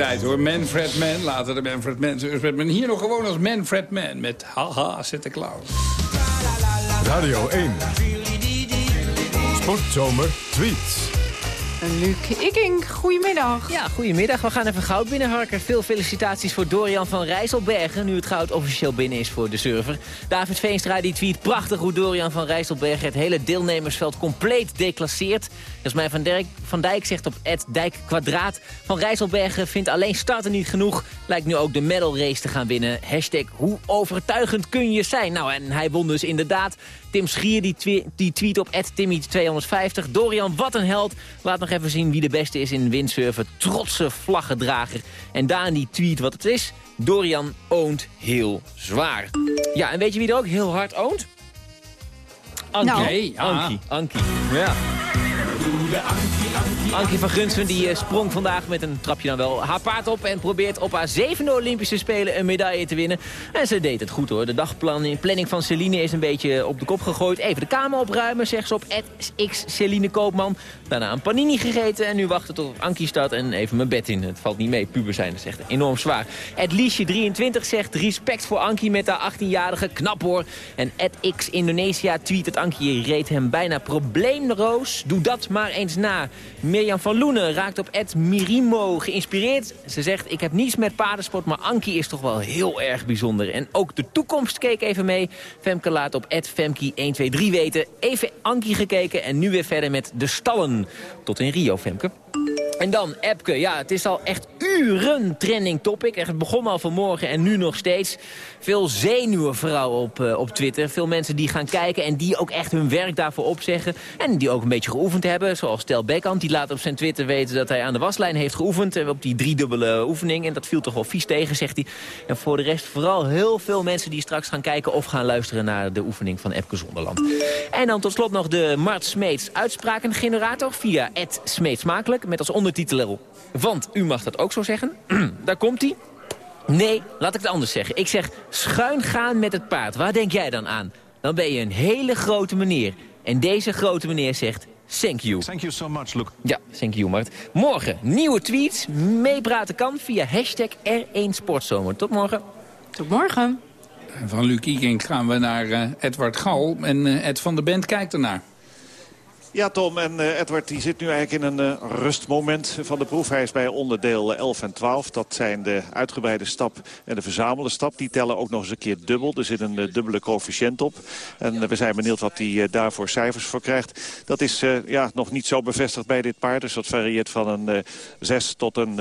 Hoor. Manfred Man, later de Manfred Man. Manfred Man. Hier nog gewoon als Manfred Man met Haha Sinterklaas. Radio 1. Sportzomer tweets. Luc Ikking, goedemiddag. Ja, goedemiddag. We gaan even goud binnenharken. Veel felicitaties voor Dorian van Rijsselbergen... nu het goud officieel binnen is voor de server. David Veenstra die tweet prachtig hoe Dorian van Rijsselbergen... het hele deelnemersveld compleet declasseert. Jasmijn van, Dirk, van Dijk zegt op Ed Dijk Kwadraat... Van Rijsselbergen vindt alleen starten niet genoeg. Lijkt nu ook de medal race te gaan winnen. Hashtag hoe overtuigend kun je zijn? Nou, en hij won dus inderdaad. Tim Schier die, twe die tweet op Timmy250. Dorian, wat een held. Laat nog even zien wie de beste is in windsurfen. Trotse vlaggedrager. En Daan die tweet wat het is. Dorian oont heel zwaar. Ja, en weet je wie er ook heel hard oont? Ankie. Nou. Ankie. Ankie. Ja. Ankie van Gunsven die eh, sprong vandaag met een trapje dan wel haar paard op... en probeert op haar zevende Olympische Spelen een medaille te winnen. En ze deed het goed hoor. De dagplanning van Celine is een beetje op de kop gegooid. Even de kamer opruimen, zegt ze op X Celine Koopman. Daarna een panini gegeten en nu wachten tot Ankie start en even mijn bed in. Het valt niet mee, puber zijn, is echt enorm zwaar. Ed Liesje 23 zegt respect voor Ankie met haar 18-jarige knap hoor. En Ed X Indonesia tweet dat Ankie reed hem bijna probleemloos. Doe dat maar eens na. Mirjam van Loenen raakt op Mirimo geïnspireerd. Ze zegt, ik heb niets met paardensport, maar Ankie is toch wel heel erg bijzonder. En ook de toekomst keek even mee. Femke laat op Ed Femke 123 weten. Even Ankie gekeken en nu weer verder met de stallen. Tot in Rio, Femke. En dan Epke. Ja, het is al echt uren trending topic. Het begon al vanmorgen en nu nog steeds. Veel zenuwen vooral op, uh, op Twitter. Veel mensen die gaan kijken en die ook echt hun werk daarvoor opzeggen. En die ook een beetje geoefend hebben. Zoals Stel Die laat op zijn Twitter weten dat hij aan de waslijn heeft geoefend. En op die driedubbele oefening. En dat viel toch wel vies tegen, zegt hij. En voor de rest vooral heel veel mensen die straks gaan kijken... of gaan luisteren naar de oefening van Epke Zonderland. En dan tot slot nog de Mart Smeets uitsprakengenerator via Ed Smeetsmakelijk. Met als ondertiteler, want u mag dat ook zo zeggen. Daar komt hij. Nee, laat ik het anders zeggen. Ik zeg schuin gaan met het paard. Waar denk jij dan aan? Dan ben je een hele grote meneer. En deze grote meneer zegt... Thank you. Thank you so much, Luke. Ja, thank you, Mart. Morgen nieuwe tweets. Meepraten kan via hashtag R1 Sportzomer. Tot morgen. Tot morgen. Van Luc Iking gaan we naar uh, Edward Gal. En uh, Ed van der Bent kijkt ernaar. Ja, Tom. En uh, Edward die zit nu eigenlijk in een uh, rustmoment van de proef. Hij is bij onderdeel 11 en 12. Dat zijn de uitgebreide stap en de verzamelde stap. Die tellen ook nog eens een keer dubbel. Er zit een uh, dubbele coëfficiënt op. En we zijn benieuwd wat hij daarvoor cijfers voor krijgt. Dat is ja, nog niet zo bevestigd bij dit paard. Dus dat varieert van een 6 tot een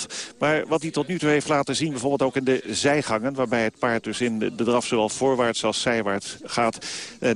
7,5. Maar wat hij tot nu toe heeft laten zien, bijvoorbeeld ook in de zijgangen... waarbij het paard dus in de, de draf zowel voorwaarts als zijwaarts gaat...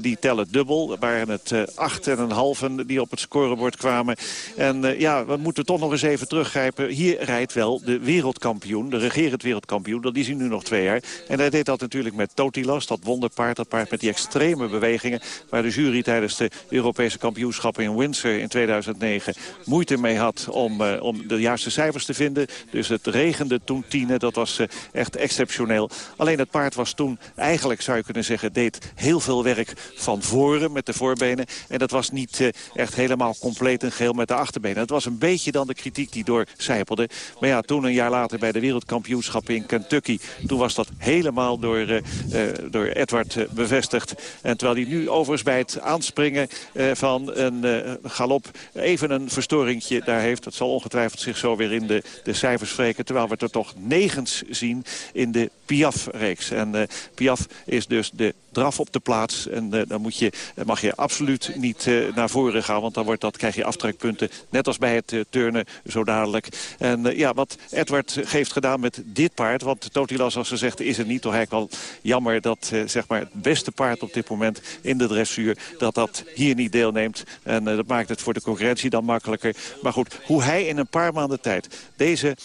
die tellen dubbel. Waren het 8 en een halve die op het scorebord kwamen. En uh, ja, we moeten toch nog eens even teruggrijpen. Hier rijdt wel de wereldkampioen, de regerend wereldkampioen. Dat is hij nu nog twee jaar. En hij deed dat natuurlijk met Totilas, dat wonderpaard. Dat paard met die extreme bewegingen. Waar de jury tijdens de Europese kampioenschappen in Windsor in 2009 moeite mee had om, uh, om de juiste cijfers te vinden. Dus het regende toen tienen. Dat was uh, echt exceptioneel. Alleen het paard was toen eigenlijk, zou je kunnen zeggen, deed heel veel werk van voren met de voorbenen. En dat was niet uh, echt helemaal compleet en geel met de achterbenen. Het was een beetje dan de kritiek die doorcijpelde. Maar ja, toen een jaar later bij de wereldkampioenschappen in Kentucky... toen was dat helemaal door, uh, uh, door Edward bevestigd. En terwijl hij nu overigens bij het aanspringen van een galop... even een verstoringje daar heeft. Dat zal ongetwijfeld zich zo weer in de, de cijfers spreken. Terwijl we het er toch negens zien in de Piaf-reeks. En Piaf is dus de draf op de plaats. En uh, dan moet je, mag je absoluut niet uh, naar voren gaan. Want dan wordt dat, krijg je aftrekpunten. Net als bij het turnen zo dadelijk. En ja, wat Edward heeft gedaan met dit paard. Want Totilas, als ze zegt, is het niet. Toch eigenlijk wel jammer dat zeg maar het beste paard op dit moment in de dressuur. Dat dat hier niet deelneemt. En dat maakt het voor de concurrentie dan makkelijker. Maar goed, hoe hij in een paar maanden tijd deze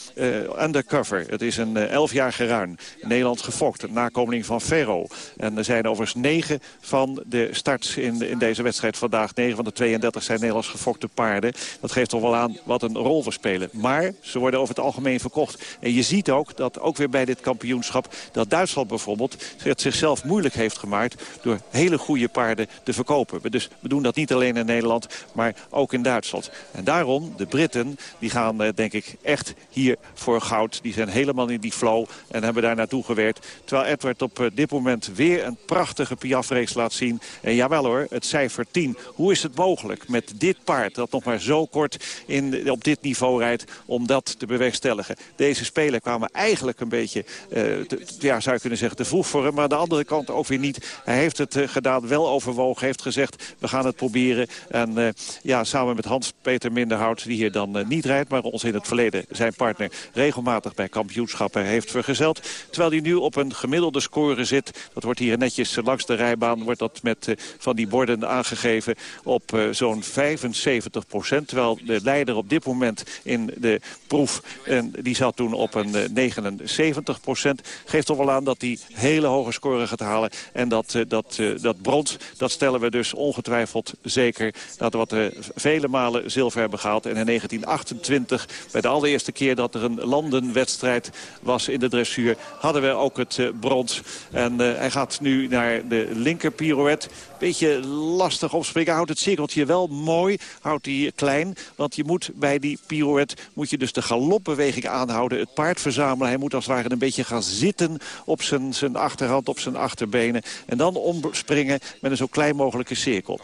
undercover. Het is een elfjarige ruin. Nederland gefokt. Een nakomeling van Ferro. En er zijn over overigens 9 van de starts in, in deze wedstrijd vandaag. 9 van de 32 zijn Nederlands gefokte paarden. Dat geeft toch wel aan wat een rol we spelen. Maar ze worden over het algemeen verkocht. En je ziet ook dat ook weer bij dit kampioenschap... dat Duitsland bijvoorbeeld het zichzelf moeilijk heeft gemaakt... door hele goede paarden te verkopen. Dus, we doen dat niet alleen in Nederland, maar ook in Duitsland. En daarom, de Britten, die gaan eh, denk ik echt hier voor goud. Die zijn helemaal in die flow en hebben daar naartoe gewerkt. Terwijl Edward op eh, dit moment weer een prachtige Piaf-race laat zien. En jawel hoor, het cijfer 10. Hoe is het mogelijk met dit paard dat nog maar zo kort in, op dit niveau rijdt... om dat te bewerkstelligen? Deze speler kwamen eigenlijk een beetje, eh, te- ja, zou je kunnen zeggen, te vroeg voor hem. Maar aan de andere kant ook weer niet. Hij heeft het eh, gedaan, wel overwogen, heeft gezegd... we gaan het proberen. En eh, ja, samen met Hans-Peter Minderhout, die hier dan niet rijdt... maar ons in het verleden zijn partner regelmatig bij kampioenschappen heeft vergezeld. Terwijl hij nu op een gemiddelde score zit. Dat wordt hier netjes eh, langs de rijbaan. Wordt dat met eh, van die borden aangegeven op eh, zo'n 75 procent. Terwijl de leider op dit moment in de proef... en die zat toen op een eh, 79 procent. Geeft toch wel aan dat hij hele hoge score gaat halen. En dat, dat, dat brons, dat stellen we dus ongetwijfeld zeker. Dat we eh, vele malen zilver hebben gehaald. En in 1928, bij de allereerste keer dat er een landenwedstrijd was in de dressuur... hadden we ook het brons. En hij gaat nu naar de linker pirouette. Beetje lastig opspringen. Houdt het cirkeltje wel mooi. Houdt hij klein. Want je moet bij die pirouette moet je dus de galopbeweging aanhouden. Het paard verzamelen. Hij moet als het ware een beetje gaan zitten op zijn, zijn achterhand, op zijn achterbenen. En dan omspringen met een zo klein mogelijke cirkel.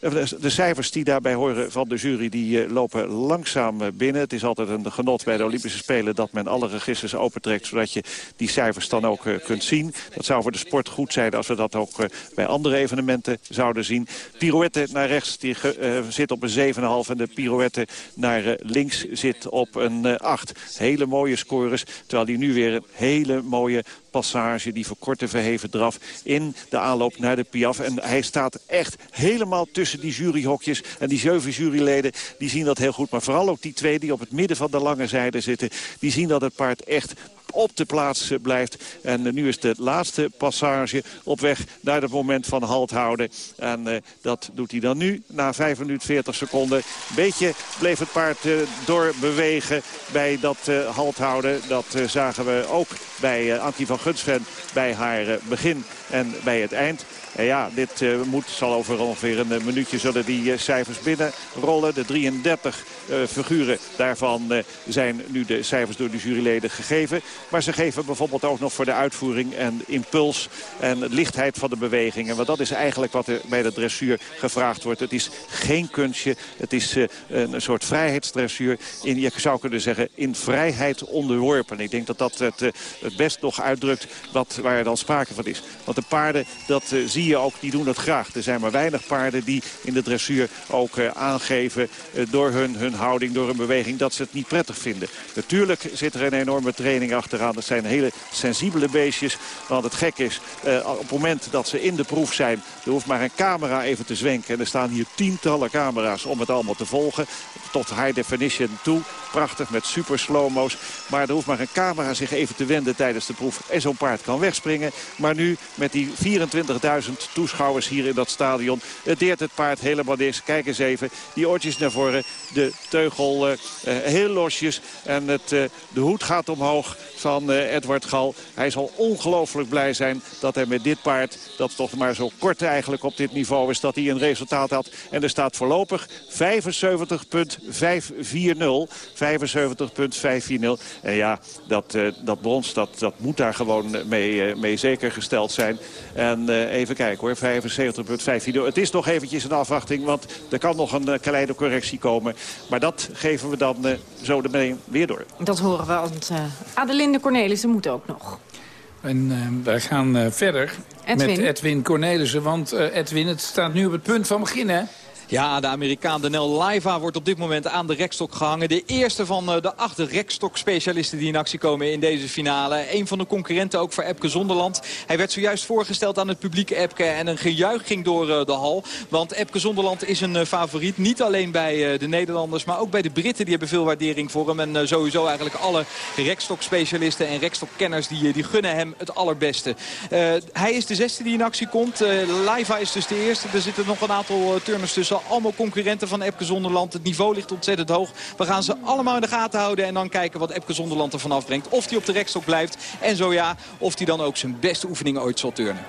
De de cijfers die daarbij horen van de jury die eh, lopen langzaam eh, binnen. Het is altijd een genot bij de Olympische Spelen dat men alle registers opentrekt... zodat je die cijfers dan ook eh, kunt zien. Dat zou voor de sport goed zijn als we dat ook eh, bij andere evenementen zouden zien. Pirouette naar rechts die eh, zit op een 7,5 en de pirouette naar eh, links zit op een eh, 8. Hele mooie scores, terwijl die nu weer een hele mooie passage, die verkorte verheven draf in de aanloop naar de Piaf. En hij staat echt helemaal tussen die juryhokjes. En die zeven juryleden, die zien dat heel goed. Maar vooral ook die twee die op het midden van de lange zijde zitten... die zien dat het paard echt op de plaats eh, blijft. En eh, nu is de laatste passage op weg naar het moment van halt houden. En eh, dat doet hij dan nu, na 5 minuten 40 seconden. Beetje bleef het paard eh, doorbewegen bij dat eh, halt houden. Dat zagen we ook bij Ankie van Gunsven bij haar begin en bij het eind. En ja, dit eh, moet, zal over ongeveer een eh, minuutje zullen die eh, cijfers binnenrollen. De 33 eh, figuren daarvan zijn nu de cijfers door de juryleden gegeven. Maar ze geven bijvoorbeeld ook nog voor de uitvoering en impuls en lichtheid van de bewegingen. Want dat is eigenlijk wat er bij de dressuur gevraagd wordt. Het is geen kunstje, het is een soort vrijheidsdressuur. In, je zou kunnen zeggen, in vrijheid onderworpen. Ik denk dat dat het, het best nog uitdrukt wat, waar er dan sprake van is. Want de paarden, dat zie je ook, die doen dat graag. Er zijn maar weinig paarden die in de dressuur ook eh, aangeven... eh, door hun, hun houding, door hun beweging, dat ze het niet prettig vinden. Natuurlijk zit er een enorme training achteraan. Dat zijn hele sensibele beestjes. Want het gek is, eh, op het moment dat ze in de proef zijn... er hoeft maar een camera even te zwenken. En er staan hier tientallen camera's om het allemaal te volgen. Tot high definition toe. Prachtig met super slow-mo's. Maar er hoeft maar een camera zich even te wenden tijdens de proef. En zo'n paard kan wegspringen. Maar nu met die 24.000 toeschouwers hier in dat stadion... het deert het paard helemaal niks. Kijk eens even. Die oortjes naar voren. De teugel eh, eh, heel losjes. En het, eh, de hoed gaat omhoog van Edward Gal. Hij zal ongelooflijk blij zijn dat hij met dit paard... dat toch maar zo kort eigenlijk op dit niveau is... dat hij een resultaat had. En er staat voorlopig 75.540. 75.540. En ja, dat, dat brons, dat, dat moet daar gewoon mee, mee zeker gesteld zijn. En even kijken hoor, 75.540. Het is nog eventjes een afwachting, want er kan nog een eh, kleine correctie komen. Maar dat geven we dan eh, zo ermee weer door. Dat horen we, want uh, Adelinde Cornelissen moet ook nog. En uh, wij gaan uh, verder Edwin. met Edwin Cornelissen. Want uh, Edwin, het staat nu op het punt van beginnen. Ja, de Amerikaan Danel Laiva wordt op dit moment aan de rekstok gehangen. De eerste van eh, de acht rekstok-specialisten die in actie komen in deze finale. Een van de concurrenten ook voor Epke Zonderland. Hij werd zojuist voorgesteld aan het publiek Epke en een gejuich ging door eh, de hal. Want Epke Zonderland is een eh, favoriet. Niet alleen bij de Nederlanders, maar ook bij de Britten. Die hebben veel waardering voor hem. En sowieso eigenlijk alle rekstok-specialisten en rekstokkenners die, die gunnen hem het allerbeste. hij is de zesde die in actie komt. Laiva is dus de eerste. Er zitten nog een aantal turners tussen allemaal concurrenten van Epke Zonderland. Het niveau ligt ontzettend hoog. We gaan ze allemaal in de gaten houden en dan kijken wat Epke Zonderland ervan afbrengt. Of hij op de rekstok blijft en zo ja, of hij dan ook zijn beste oefening ooit zal turnen.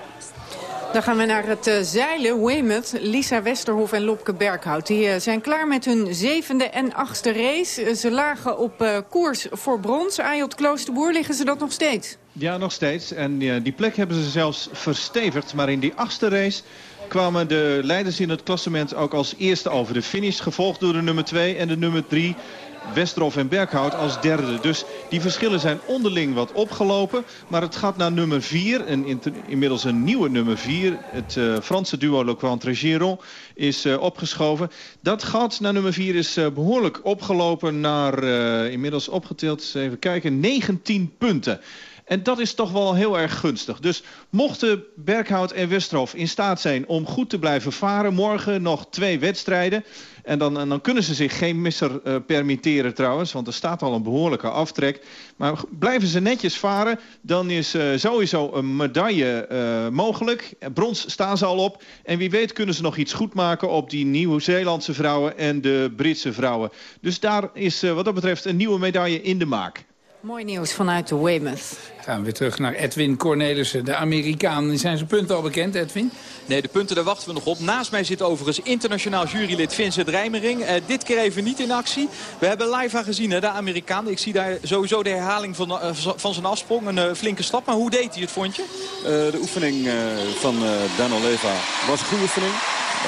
Dan gaan we naar het uh, zeilen, Weymouth. Lisa Westerhof en Lopke Berghout. Die uh, zijn klaar met hun zevende en achtste race. Uh, ze lagen op koers voor brons. Ayot Kloosterboer, liggen ze dat nog steeds? Ja, nog steeds. En die plek hebben ze zelfs verstevigd. Maar in die achtste race kwamen de leiders in het klassement ook als eerste over de finish. Gevolgd door de nummer 2 en de nummer 3. Westerhof en Berghout als derde. Dus die verschillen zijn onderling wat opgelopen. Maar het gaat naar nummer 4. En inmiddels een nieuwe nummer 4. Het uh, Franse duo Le Cointre Giron is uh, opgeschoven. Dat gat naar nummer 4 is uh, behoorlijk opgelopen naar inmiddels opgeteld. Even kijken, 19 punten. En dat is toch wel heel erg gunstig. Dus mochten Berghout en Westerhof in staat zijn om goed te blijven varen... morgen nog twee wedstrijden... En dan, dan kunnen ze zich geen misser uh, permitteren trouwens, want er staat al een behoorlijke aftrek. Maar blijven ze netjes varen, dan is uh, sowieso een medaille uh, mogelijk. Brons staan ze al op. En wie weet kunnen ze nog iets goed maken op die Nieuw-Zeelandse vrouwen en de Britse vrouwen. Dus daar is wat dat betreft een nieuwe medaille in de maak. Mooi nieuws vanuit de Weymouth. Gaan we weer terug naar Edwin Cornelissen, de Amerikaan. Zijn zijn punten al bekend, Edwin? Nee, de punten daar wachten we nog op. Naast mij zit overigens internationaal jurylid Vincent Rijmering. Uh, dit keer even niet in actie. We hebben live gezien, hè, de Amerikaan. Ik zie daar sowieso de herhaling van, uh, van zijn afsprong. Een uh, flinke stap. Maar hoe deed hij het, vond je? de oefening van Dano Leva was een goede oefening.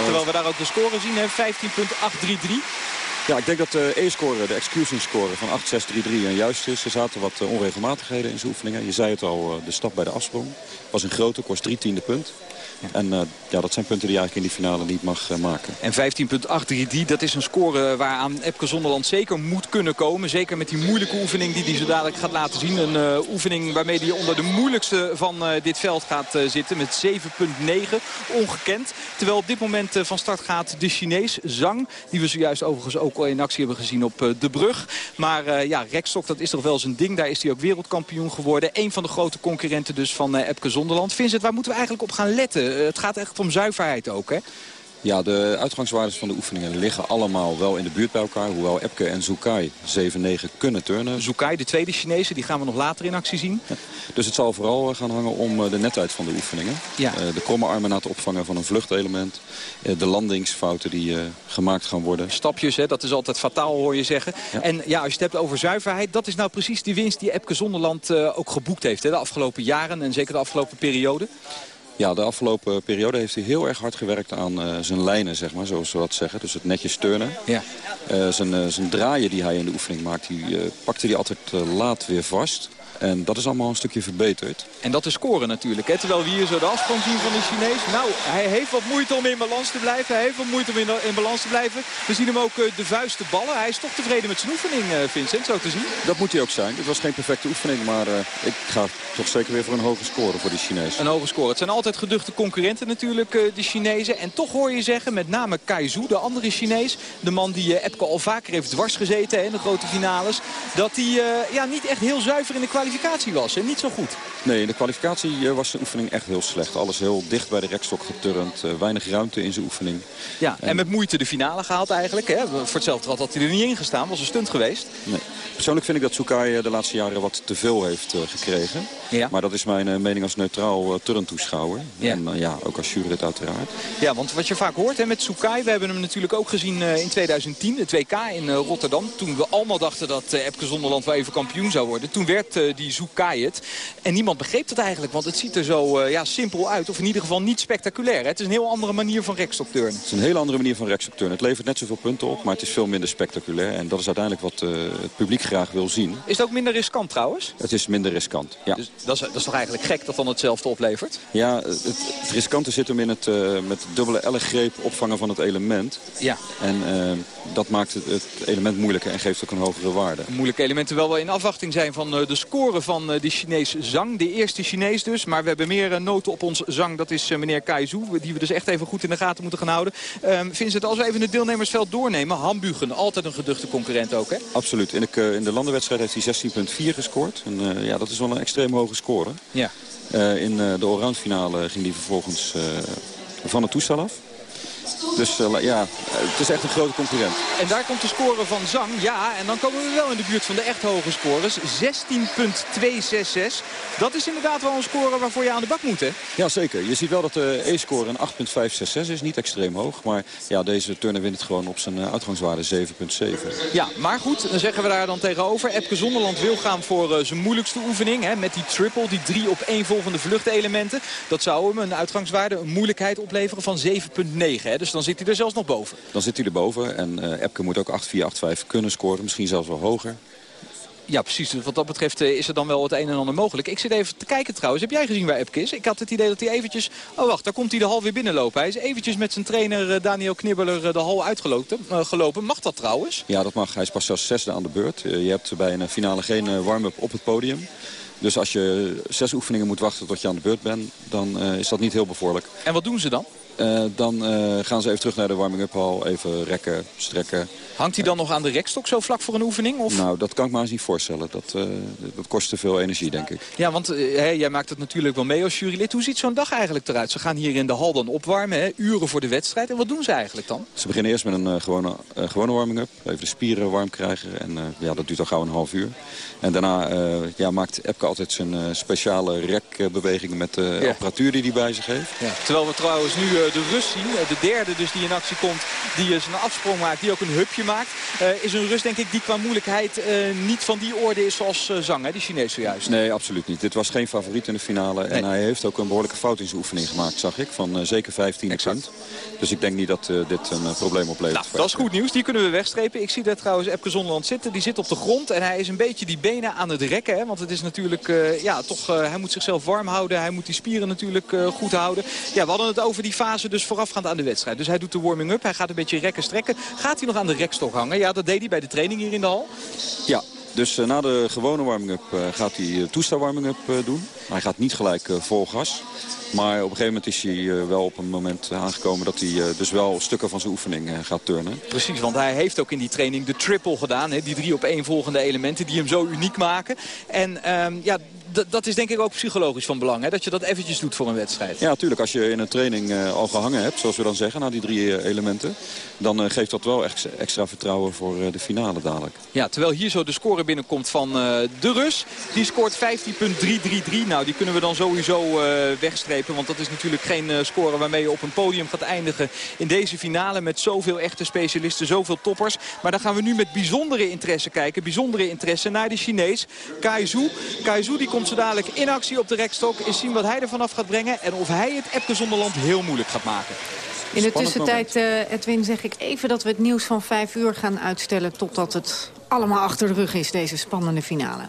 Terwijl we daar ook de score zien, 15.833. Ja, ik denk dat de E-score, de execution score van 8-6-3-3 en juist is. Er zaten wat eh, onregelmatigheden in zijn oefeningen. Je zei het al, eh, de stap bij de afsprong was een grote, kost drie tiende punt. En uh, ja, dat zijn punten die je eigenlijk in die finale niet mag uh, maken. En 15.833, dat is een score waaraan Epke Zonderland zeker moet kunnen komen. Zeker met die moeilijke oefening die hij zo dadelijk gaat laten zien. Een uh, oefening waarmee hij onder de moeilijkste van dit veld gaat zitten. Met 7.9, ongekend. Terwijl op dit moment van start gaat de Chinees Zhang. Die we zojuist overigens ook al in actie hebben gezien op de brug. Maar ja, rekstok, dat is toch wel zijn ding. Daar is hij ook wereldkampioen geworden. Een van de grote concurrenten dus van Epke Zonderland. Vincent, waar moeten we eigenlijk op gaan letten? Eh, het gaat echt om zuiverheid ook, hè? Ja, de uitgangswaardes van de oefeningen liggen allemaal wel in de buurt bij elkaar. Hoewel Epke en Zukai 7-9 kunnen turnen. Zukai, de tweede Chinese, die gaan we nog later in actie zien. Dus het zal vooral eh, gaan hangen om eh, de netheid van de oefeningen. Ja. De kromme armen na het opvangen van een vluchtelement. De landingsfouten die gemaakt gaan worden. Stapjes, hè, dat is altijd fataal hoor je zeggen. En ja, als je het hebt over zuiverheid, dat is nou precies die winst die Epke Zonderland ook geboekt heeft. Hè, de afgelopen jaren en zeker de afgelopen periode. Ja, de afgelopen periode heeft hij heel erg hard gewerkt aan uh, zijn lijnen, zeg maar, zoals we dat zeggen. Dus het netjes turnen. Ja. Uh, zijn, uh, zijn draaien die hij in de oefening maakt, die pakte hij altijd laat weer vast. En dat is allemaal een stukje verbeterd. En dat is scoren natuurlijk. Hè? Terwijl we hier zo de afsprong zien van de Chinees. Nou, hij heeft wat moeite om in balans te blijven. Hij heeft wat moeite om in, in balans te blijven. We zien hem ook uh, de vuisten ballen. Hij is toch tevreden met zijn oefening, uh, Vincent, zo te zien. Dat moet hij ook zijn. Het was geen perfecte oefening. Maar uh, ik ga toch zeker weer voor een hoge score voor die Chinees. Een hoge score. Het zijn altijd geduchte concurrenten natuurlijk, de Chinezen. En toch hoor je zeggen, met name Kai Zhu, de andere Chinees. De man die Epke al vaker heeft dwars gezeten hè, in de grote finales. Dat hij ja, niet echt heel zuiver in de kwalificatie was. En niet zo goed. Nee, in de kwalificatie was de oefening echt heel slecht. Alles heel dicht bij de rekstok geturnd. weinig ruimte in zijn oefening. Ja, en, met moeite de finale gehaald eigenlijk. Hè? Voor hetzelfde had hij er niet in gestaan. Was een stunt geweest. Nee. Persoonlijk vind ik dat Sukai de laatste jaren wat te veel heeft gekregen. Ja. Maar dat is mijn mening als neutraal turntoeschouwer. Ja. En ja, ook als jurylid uiteraard. Ja, want wat je vaak hoort hè, met Sukai. We hebben hem natuurlijk ook gezien in 2010. Het WK in Rotterdam. Toen we allemaal dachten dat Epke Zonderland wel even kampioen zou worden. Toen werd die Zoekayet. En niemand begreep dat eigenlijk, want het ziet er zo eh, ja, simpel uit. Of in ieder geval niet spectaculair. Hè? Het is een heel andere manier van rekstokturnen. Het is een hele andere manier van rekstokturnen. Het levert net zoveel punten op, maar het is veel minder spectaculair. En dat is uiteindelijk wat eh, het publiek graag wil zien. Is het ook minder riskant trouwens? Het is minder riskant, ja. Dus dat is, dat is toch eigenlijk gek dat dan hetzelfde oplevert? Ja, het, het riskante zit hem in het met dubbele ellegreep opvangen van het element. Ja. En uh, dat maakt het, het, element moeilijker en geeft ook een hogere waarde. Moeilijke elementen wel wel in afwachting zijn van uh, de score van die Chinees Zhang. De eerste Chinees dus, maar we hebben meer noten op ons Zhang. Dat is meneer Kai Zhu, die we dus echt even goed in de gaten moeten gaan houden. Um, Vincent, als we even het deelnemersveld doornemen. Hambugen, altijd een geduchte concurrent ook hè? Absoluut. In de, in de landenwedstrijd heeft hij 16,4 gescoord. En ja, dat is wel een extreem hoge score. Ja. Uh, in de oranje finale ging hij vervolgens uh, van het toestel af. Dus ja, het is echt een grote concurrent. En daar komt de score van Zhang. Ja, en dan komen we wel in de buurt van de echt hoge scores. 16.266. Dat is inderdaad wel een score waarvoor je aan de bak moet, hè? Ja, zeker. Je ziet wel dat de E-score een 8.566 is. Niet extreem hoog. Maar ja, deze turner wint het gewoon op zijn uitgangswaarde 7.7. Ja, maar goed, dan zeggen we daar dan tegenover. Epke Zonderland wil gaan voor uh, zijn moeilijkste oefening. Hè, met die triple, die drie op één volgende vluchtelementen. Dat zou hem een uitgangswaarde, een moeilijkheid opleveren van 7.9. Dus dan zit hij er zelfs nog boven. Dan zit hij er boven. En uh, Epke moet ook 8-4, 8-5 kunnen scoren. Misschien zelfs wel hoger. Ja, precies. Dus wat dat betreft uh, is er dan wel het een en ander mogelijk. Ik zit even te kijken trouwens. Heb jij gezien waar Epke is? Ik had het idee dat hij eventjes... Oh wacht, daar komt hij de hal weer binnenlopen. Hij is eventjes met zijn trainer uh, Daniel Knibbeler de hal uitgelopen. gelopen. Mag dat trouwens? Ja, dat mag. Hij is pas zelfs zesde aan de beurt. je hebt bij een finale geen warm-up op het podium. Dus als je zes oefeningen moet wachten tot je aan de beurt bent... dan is dat niet heel bevorderlijk. En wat doen ze dan? Uh, dan uh, gaan ze even terug naar de warming-up hal. Even rekken, strekken. Hangt hij dan nog aan de rekstok zo vlak voor een oefening? Of? Nou, dat kan ik me eens niet voorstellen. Dat, uh, dat kost te veel energie, denk ik. Ja, want hey, jij maakt het natuurlijk wel mee als jurylid. Hoe ziet zo'n dag eigenlijk eruit? Ze gaan hier in de hal dan opwarmen, hè? uren voor de wedstrijd. En wat doen ze eigenlijk dan? Ze beginnen eerst met een gewone, gewone warming-up. Even de spieren warm krijgen. En ja, dat duurt al gauw een half uur. En daarna ja, maakt Epke altijd zijn speciale rekbewegingen met de ja. apparatuur die hij bij zich heeft. Ja. Terwijl we trouwens nu de Rus zien. De derde dus die in actie komt, die zijn afsprong maakt, die ook een hupje maakt. Uh, is een Rus denk ik die qua moeilijkheid niet van die orde is zoals Zang, hè, die Chinees zojuist. Nee, absoluut niet. Dit was geen favoriet in de finale. Nee. En hij heeft ook een behoorlijke fout in zijn oefening gemaakt, zag ik. Van zeker 15 exact. Dus ik denk niet dat dit een probleem oplevert. Nou, dat is goed nieuws. Die kunnen we wegstrepen. Ik zie daar trouwens Epke Zonderland zitten. Die zit op de grond en hij is een beetje die benen aan het rekken. Hè, want het is natuurlijk, ja, toch, hij moet zichzelf warm houden. Hij moet die spieren natuurlijk goed houden. Ja, we hadden het over die fase dus voorafgaand aan de wedstrijd. Dus hij doet de warming-up. Hij gaat een beetje rekken, strekken. Gaat hij nog aan de rekstok hangen? Ja, dat deed hij bij de training hier in de hal. Ja, dus uh, na de gewone warming-up uh, gaat hij uh, toestel warming-up doen. Hij gaat niet gelijk vol gas. Maar op een gegeven moment is hij wel op een moment aangekomen dat hij dus wel stukken van zijn oefening gaat turnen. Precies, want hij heeft ook in die training de triple gedaan. Hè? Die drie op één volgende elementen die hem zo uniek maken. En um, ja, dat is denk ik ook psychologisch van belang. Hè? Dat je dat eventjes doet voor een wedstrijd. Ja, natuurlijk. Als je in een training uh, al gehangen hebt, zoals we dan zeggen, na die drie uh, elementen. Dan uh, geeft dat wel echt extra vertrouwen voor de finale dadelijk. Ja, terwijl hier zo de score binnenkomt van de Rus. Die scoort 15.333. Nou, die kunnen we dan sowieso wegstrepen. Want dat is natuurlijk geen score waarmee je op een podium gaat eindigen in deze finale. Met zoveel echte specialisten, zoveel toppers. Maar dan gaan we nu met bijzondere interesse kijken. Bijzondere interesse naar de Chinees. Kai Zhu. Kai Zhu die komt zo dadelijk in actie op de rekstok. Is zien wat hij ervan af gaat brengen. En of hij het Epke Zonderland heel moeilijk gaat maken. In de tussentijd, uh, Edwin, zeg ik even dat we het nieuws van vijf uur gaan uitstellen... totdat het allemaal achter de rug is, deze spannende finale.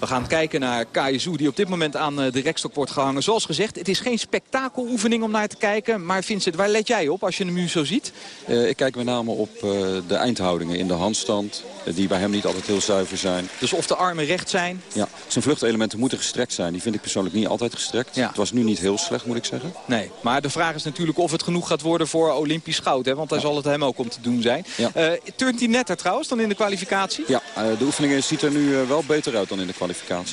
We gaan kijken naar Kajezu die op dit moment aan de rekstok wordt gehangen. Zoals gezegd, het is geen spektakeloefening om naar te kijken. Maar Vincent, waar let jij op als je hem nu zo ziet? Uh, ik kijk met name op uh, de eindhoudingen in de handstand. Die bij hem niet altijd heel zuiver zijn. Dus of de armen recht zijn? Ja, zijn vluchtelementen moeten gestrekt zijn. Die vind ik persoonlijk niet altijd gestrekt. Ja. Het was nu niet heel slecht, moet ik zeggen. Nee, maar de vraag is natuurlijk of het genoeg gaat worden voor Olympisch goud. Hè? Want daar ja. zal het hem ook om te doen zijn. Ja. turnt hij netter trouwens dan in de kwalificatie? Ja, de oefeningen ziet er nu wel beter uit dan in de kwalificatie.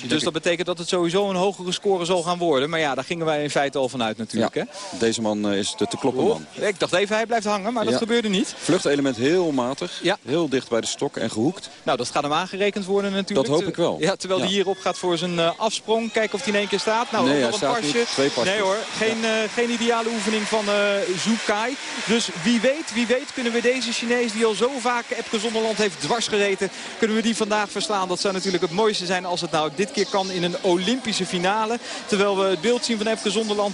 Dus dat betekent dat het sowieso een hogere score zal gaan worden. Maar ja, daar gingen wij in feite al vanuit natuurlijk. Ja, hè? Deze man is de te kloppen man. Oh, ik dacht even, hij blijft hangen, maar dat gebeurde niet. Vluchtelement heel matig. Ja. Heel dicht bij de stok. En gehoekt. Nou, dat gaat hem aangerekend worden natuurlijk. Dat hoop ik wel. Ja, terwijl hij hierop gaat voor zijn eh, afsprong. Kijken of hij in één keer staat. Nou, Nee, nog een pasje. niet. Twee pasjes. Nee hoor, geen, eh, geen ideale oefening van eh Zhukai. Dus wie weet, wie weet kunnen we deze Chinees die al zo vaak Epke Zonderland heeft dwarsgereten... kunnen we die vandaag verslaan. Dat zou natuurlijk het mooiste zijn als nou dit keer kan in een Olympische finale. Terwijl we het beeld zien van Epke Zonderland